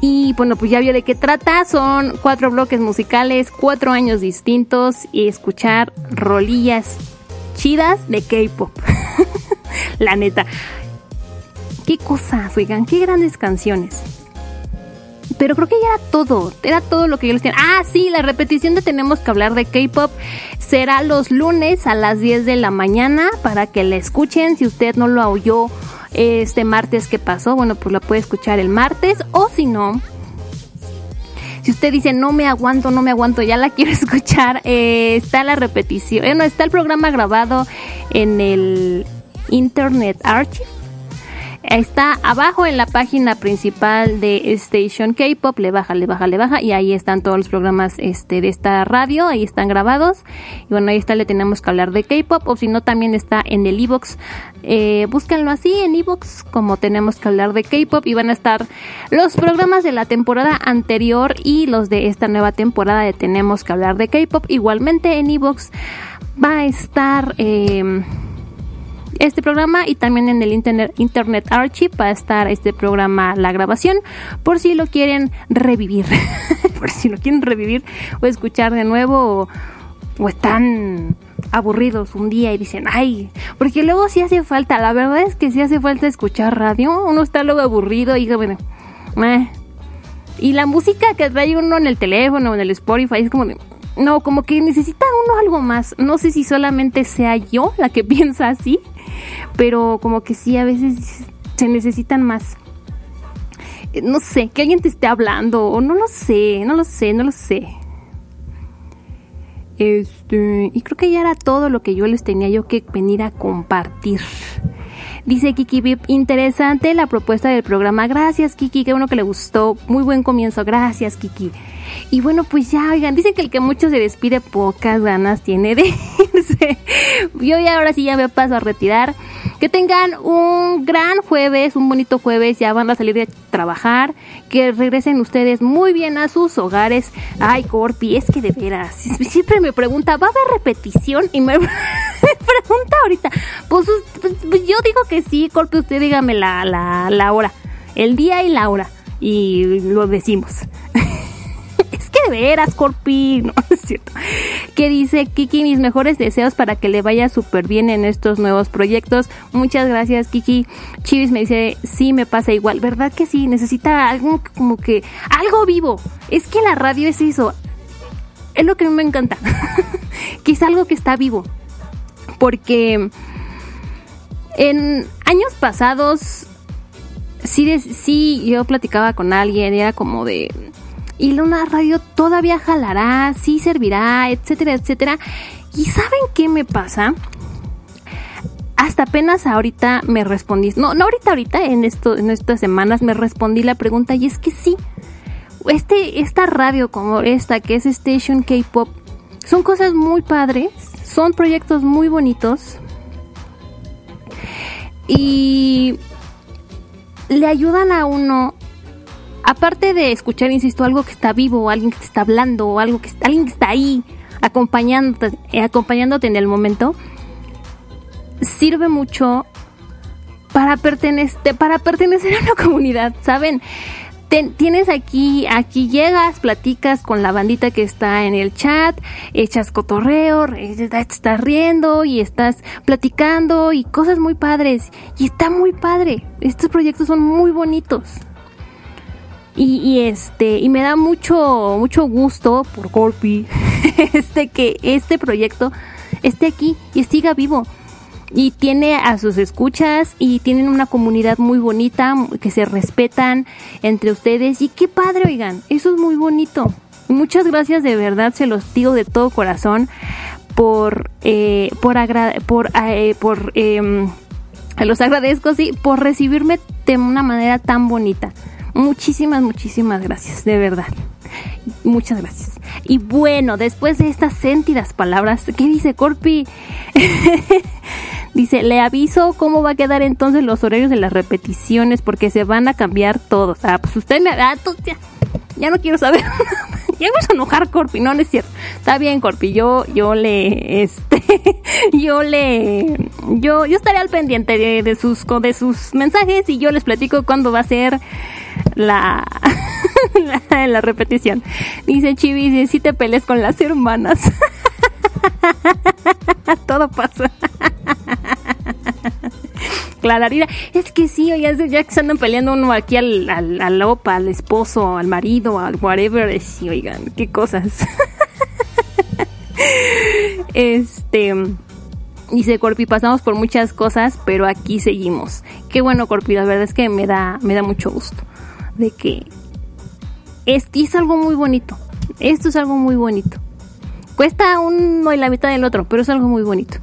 S1: Y bueno, pues ya vio de qué trata. Son cuatro bloques musicales, cuatro años distintos y escuchar rolillas chidas de K-pop. [laughs] La neta. Qué cosas, oigan, qué grandes canciones. Pero creo que ya era todo, era todo lo que yo les tenía. Ah, sí, la repetición de Tenemos que hablar de K-pop será los lunes a las 10 de la mañana para que la escuchen. Si usted no lo oyó este martes que pasó, bueno, pues la puede escuchar el martes o si no, si usted dice no me aguanto, no me aguanto, ya la quiero [laughs] escuchar, eh, está la repetición, eh, no, está el programa grabado en el Internet Archive. Está abajo en la página principal de Station K-Pop, le baja, le baja, le baja y ahí están todos los programas este, de esta radio, ahí están grabados. Y bueno, ahí está, le tenemos que hablar de K-Pop o si no también está en el iBox. Eh, búsquenlo así en iBox como tenemos que hablar de K-Pop y van a estar los programas de la temporada anterior y los de esta nueva temporada de tenemos que hablar de K-Pop. Igualmente en iBox va a estar... eh, este programa y también en el internet, internet Archive va a estar este programa la grabación por si lo quieren revivir [laughs] por si lo quieren revivir o escuchar de nuevo o, están aburridos un día y dicen ay porque luego sí hace falta la verdad es que sí hace falta escuchar radio uno está luego aburrido y bueno y la música que trae uno en el teléfono o en el Spotify es como no, como que necesita uno algo más. No sé si solamente sea yo la que [laughs] piensa así, pero como que sí, a veces se necesitan más. Eh, No sé, que alguien te esté hablando, o no lo sé, no lo sé, no lo sé. Este, y creo que ya era todo lo que yo les tenía yo que venir a compartir. Dice Kiki Vip, interesante la propuesta del programa. Gracias, Kiki, qué bueno que le gustó. Muy buen comienzo, gracias, Kiki. Y bueno, pues ya, oigan, dicen que el que mucho se despide, pocas ganas tiene de [laughs] irse. Yo ya ahora sí ya me paso a retirar. Que tengan un gran jueves, un bonito jueves, ya van a salir de trabajar. Que regresen ustedes muy bien a sus hogares. Ay, Corpi, es que de veras, [laughs] siempre me pregunta, ¿va a haber repetición? Y me [laughs] pregunta ahorita, pues, pues, pues yo digo que sí, Corpi, usted dígame la, la, la hora, el día y la hora. Y lo decimos. Es que de veras, Corpi, [laughs] no es cierto. Que dice Kiki, mis mejores deseos para que le vaya súper bien en estos nuevos proyectos. Muchas gracias, Kiki. Chivis me dice, sí, me pasa igual. ¿Verdad que sí? Necesita algo como que, algo vivo. Es que la radio es eso. Es lo que a mí me encanta. [laughs] que es algo que está vivo. Porque en años pasados, sí, sí, yo platicaba con alguien era como de y una radio todavía jalará, sí servirá, etcétera, etcétera. ¿Y saben qué me pasa? Hasta apenas ahorita me respondí, no, no ahorita, ahorita, en, esto, en estas semanas me respondí la pregunta y es que sí, este, esta radio como esta que es Station K-Pop, son cosas muy padres, son proyectos muy bonitos y le ayudan a uno aparte de escuchar, insisto, algo que está vivo, alguien que te está hablando, o algo que alguien que está ahí acompañándote, eh, acompañándote en el momento, sirve mucho para pertenecer, a una comunidad, ¿saben? tienes aquí, aquí llegas, platicas con la bandita que está en el chat, echas cotorreo, estás riendo y estás platicando y cosas muy padres. Y está muy padre. Estos proyectos son muy bonitos. Y, y este, y me da mucho, mucho gusto por Corpi, [laughs] este que este proyecto esté aquí y siga vivo. Y tiene a sus escuchas y tienen una comunidad muy bonita, que se respetan entre ustedes. Y qué padre, oigan, eso es muy bonito. Muchas gracias de verdad, se los digo de todo corazón por, eh, por, por, eh, por, em, los agradezco, sí, por recibirme de una manera tan bonita. Muchísimas, muchísimas gracias, de verdad. Muchas gracias. Y bueno, después de estas sentidas palabras, ¿qué dice Corpi? [laughs] dice, le aviso cómo va a quedar entonces los horarios de las repeticiones porque se van a cambiar todos. Ah, pues usted me... Ah, tú- ya, ya no quiero saber. [laughs] ya a enojar, Corpi. No, no es cierto. Está bien, Corpi. Yo, yo le, [laughs] este, yo le, yo, yo estaré al pendiente de, sus, de sus mensajes y yo les platico cuándo va a ser la, [laughs] la, repetición. Dice Chibi, si te peleas con las hermanas. [laughs] Todo pasa. Es que sí, ya, ya que se andan peleando uno aquí al, al, al opa, al esposo, al marido, al whatever, sí, oigan, qué cosas. [laughs] este, dice Corpi, pasamos por muchas cosas, pero aquí seguimos. Qué bueno, Corpi, la verdad es que me da, me da mucho gusto de que es, y es algo muy bonito. Esto es algo muy bonito. Cuesta uno y la mitad del otro, pero es algo muy bonito.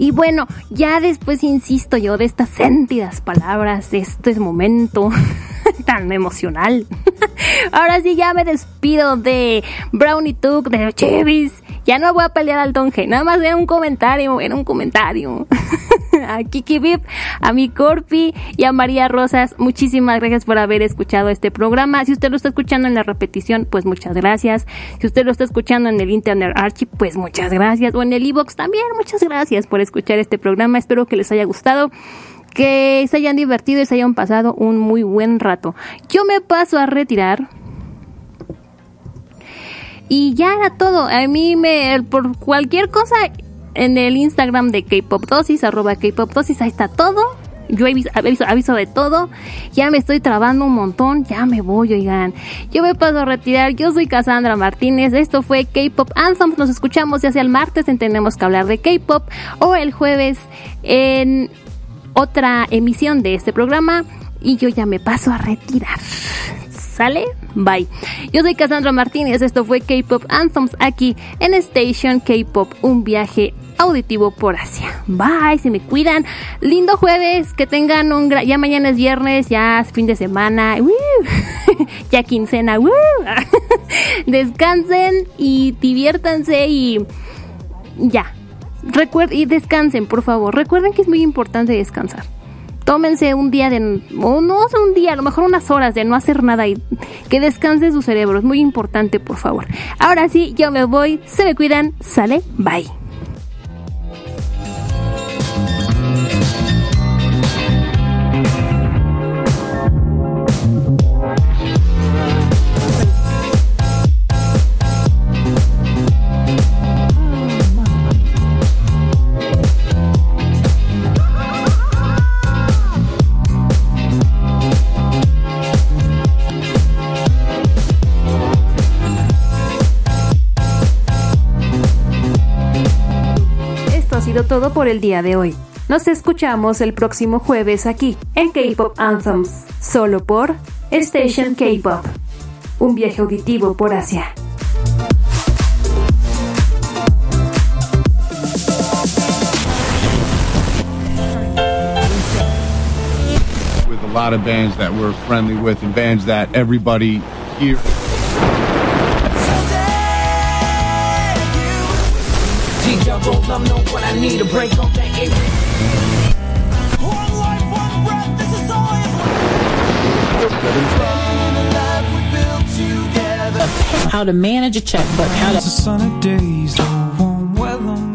S1: Y bueno, ya después insisto yo de estas sentidas palabras, de este momento [laughs] tan emocional. [laughs] Ahora sí ya me despido de Brownie Tuk, de Chevis. Ya no voy a pelear al Don G, nada más era un comentario, era un comentario. [laughs] a Kiki Vip, a mi Corpi y a María Rosas, muchísimas gracias por haber escuchado este programa. Si usted lo está escuchando en la repetición, pues muchas gracias. Si usted lo está escuchando en el Internet Archive, pues muchas gracias. O en el iBox también, muchas gracias por escuchar este programa. Espero que les haya gustado que se hayan divertido y se hayan pasado un muy buen rato. Yo me paso a retirar. Y ya era todo. A mí me, por cualquier cosa, en el Instagram de K-Pop Dosis, arroba K-Pop Dosis, ahí está todo. Yo aviso, aviso, aviso de todo. Ya me estoy trabando un montón. Ya me voy, oigan. Yo me paso a retirar. Yo soy Cassandra Martínez. Esto fue K-Pop Anthems. Nos escuchamos ya sea el martes en Tenemos que hablar de K-Pop o el jueves en otra emisión de este programa. Y yo ya me paso a retirar. ¿Sale? Bye. Yo soy Cassandra Martínez. Esto fue K-Pop Anthems aquí en Station K-Pop. Un viaje auditivo por Asia. Bye, se me cuidan. Lindo jueves, que tengan un gra- ya mañana es viernes, ya es fin de semana, [laughs] ya quincena, [laughs] descansen y diviértanse y ya. Recuerden y descansen, por favor. Recuerden que es muy importante descansar. Tómense un día de, o no un día, a lo mejor unas horas de no hacer nada y que descanse su cerebro. Es muy importante, por favor. Ahora sí, yo me voy. Se me cuidan. Sale. Bye. Todo por el día de hoy. Nos escuchamos el próximo jueves aquí, en K-Pop Anthems, solo por Station K-Pop. Un viaje auditivo por Asia.
S10: with a lot of bands that we're friendly with and bands that everybody here.
S4: no one I need a break off that. One life, one breath, this is all I.
S11: How to manage a checkbook, how to.
S6: A sunny days, warm weather.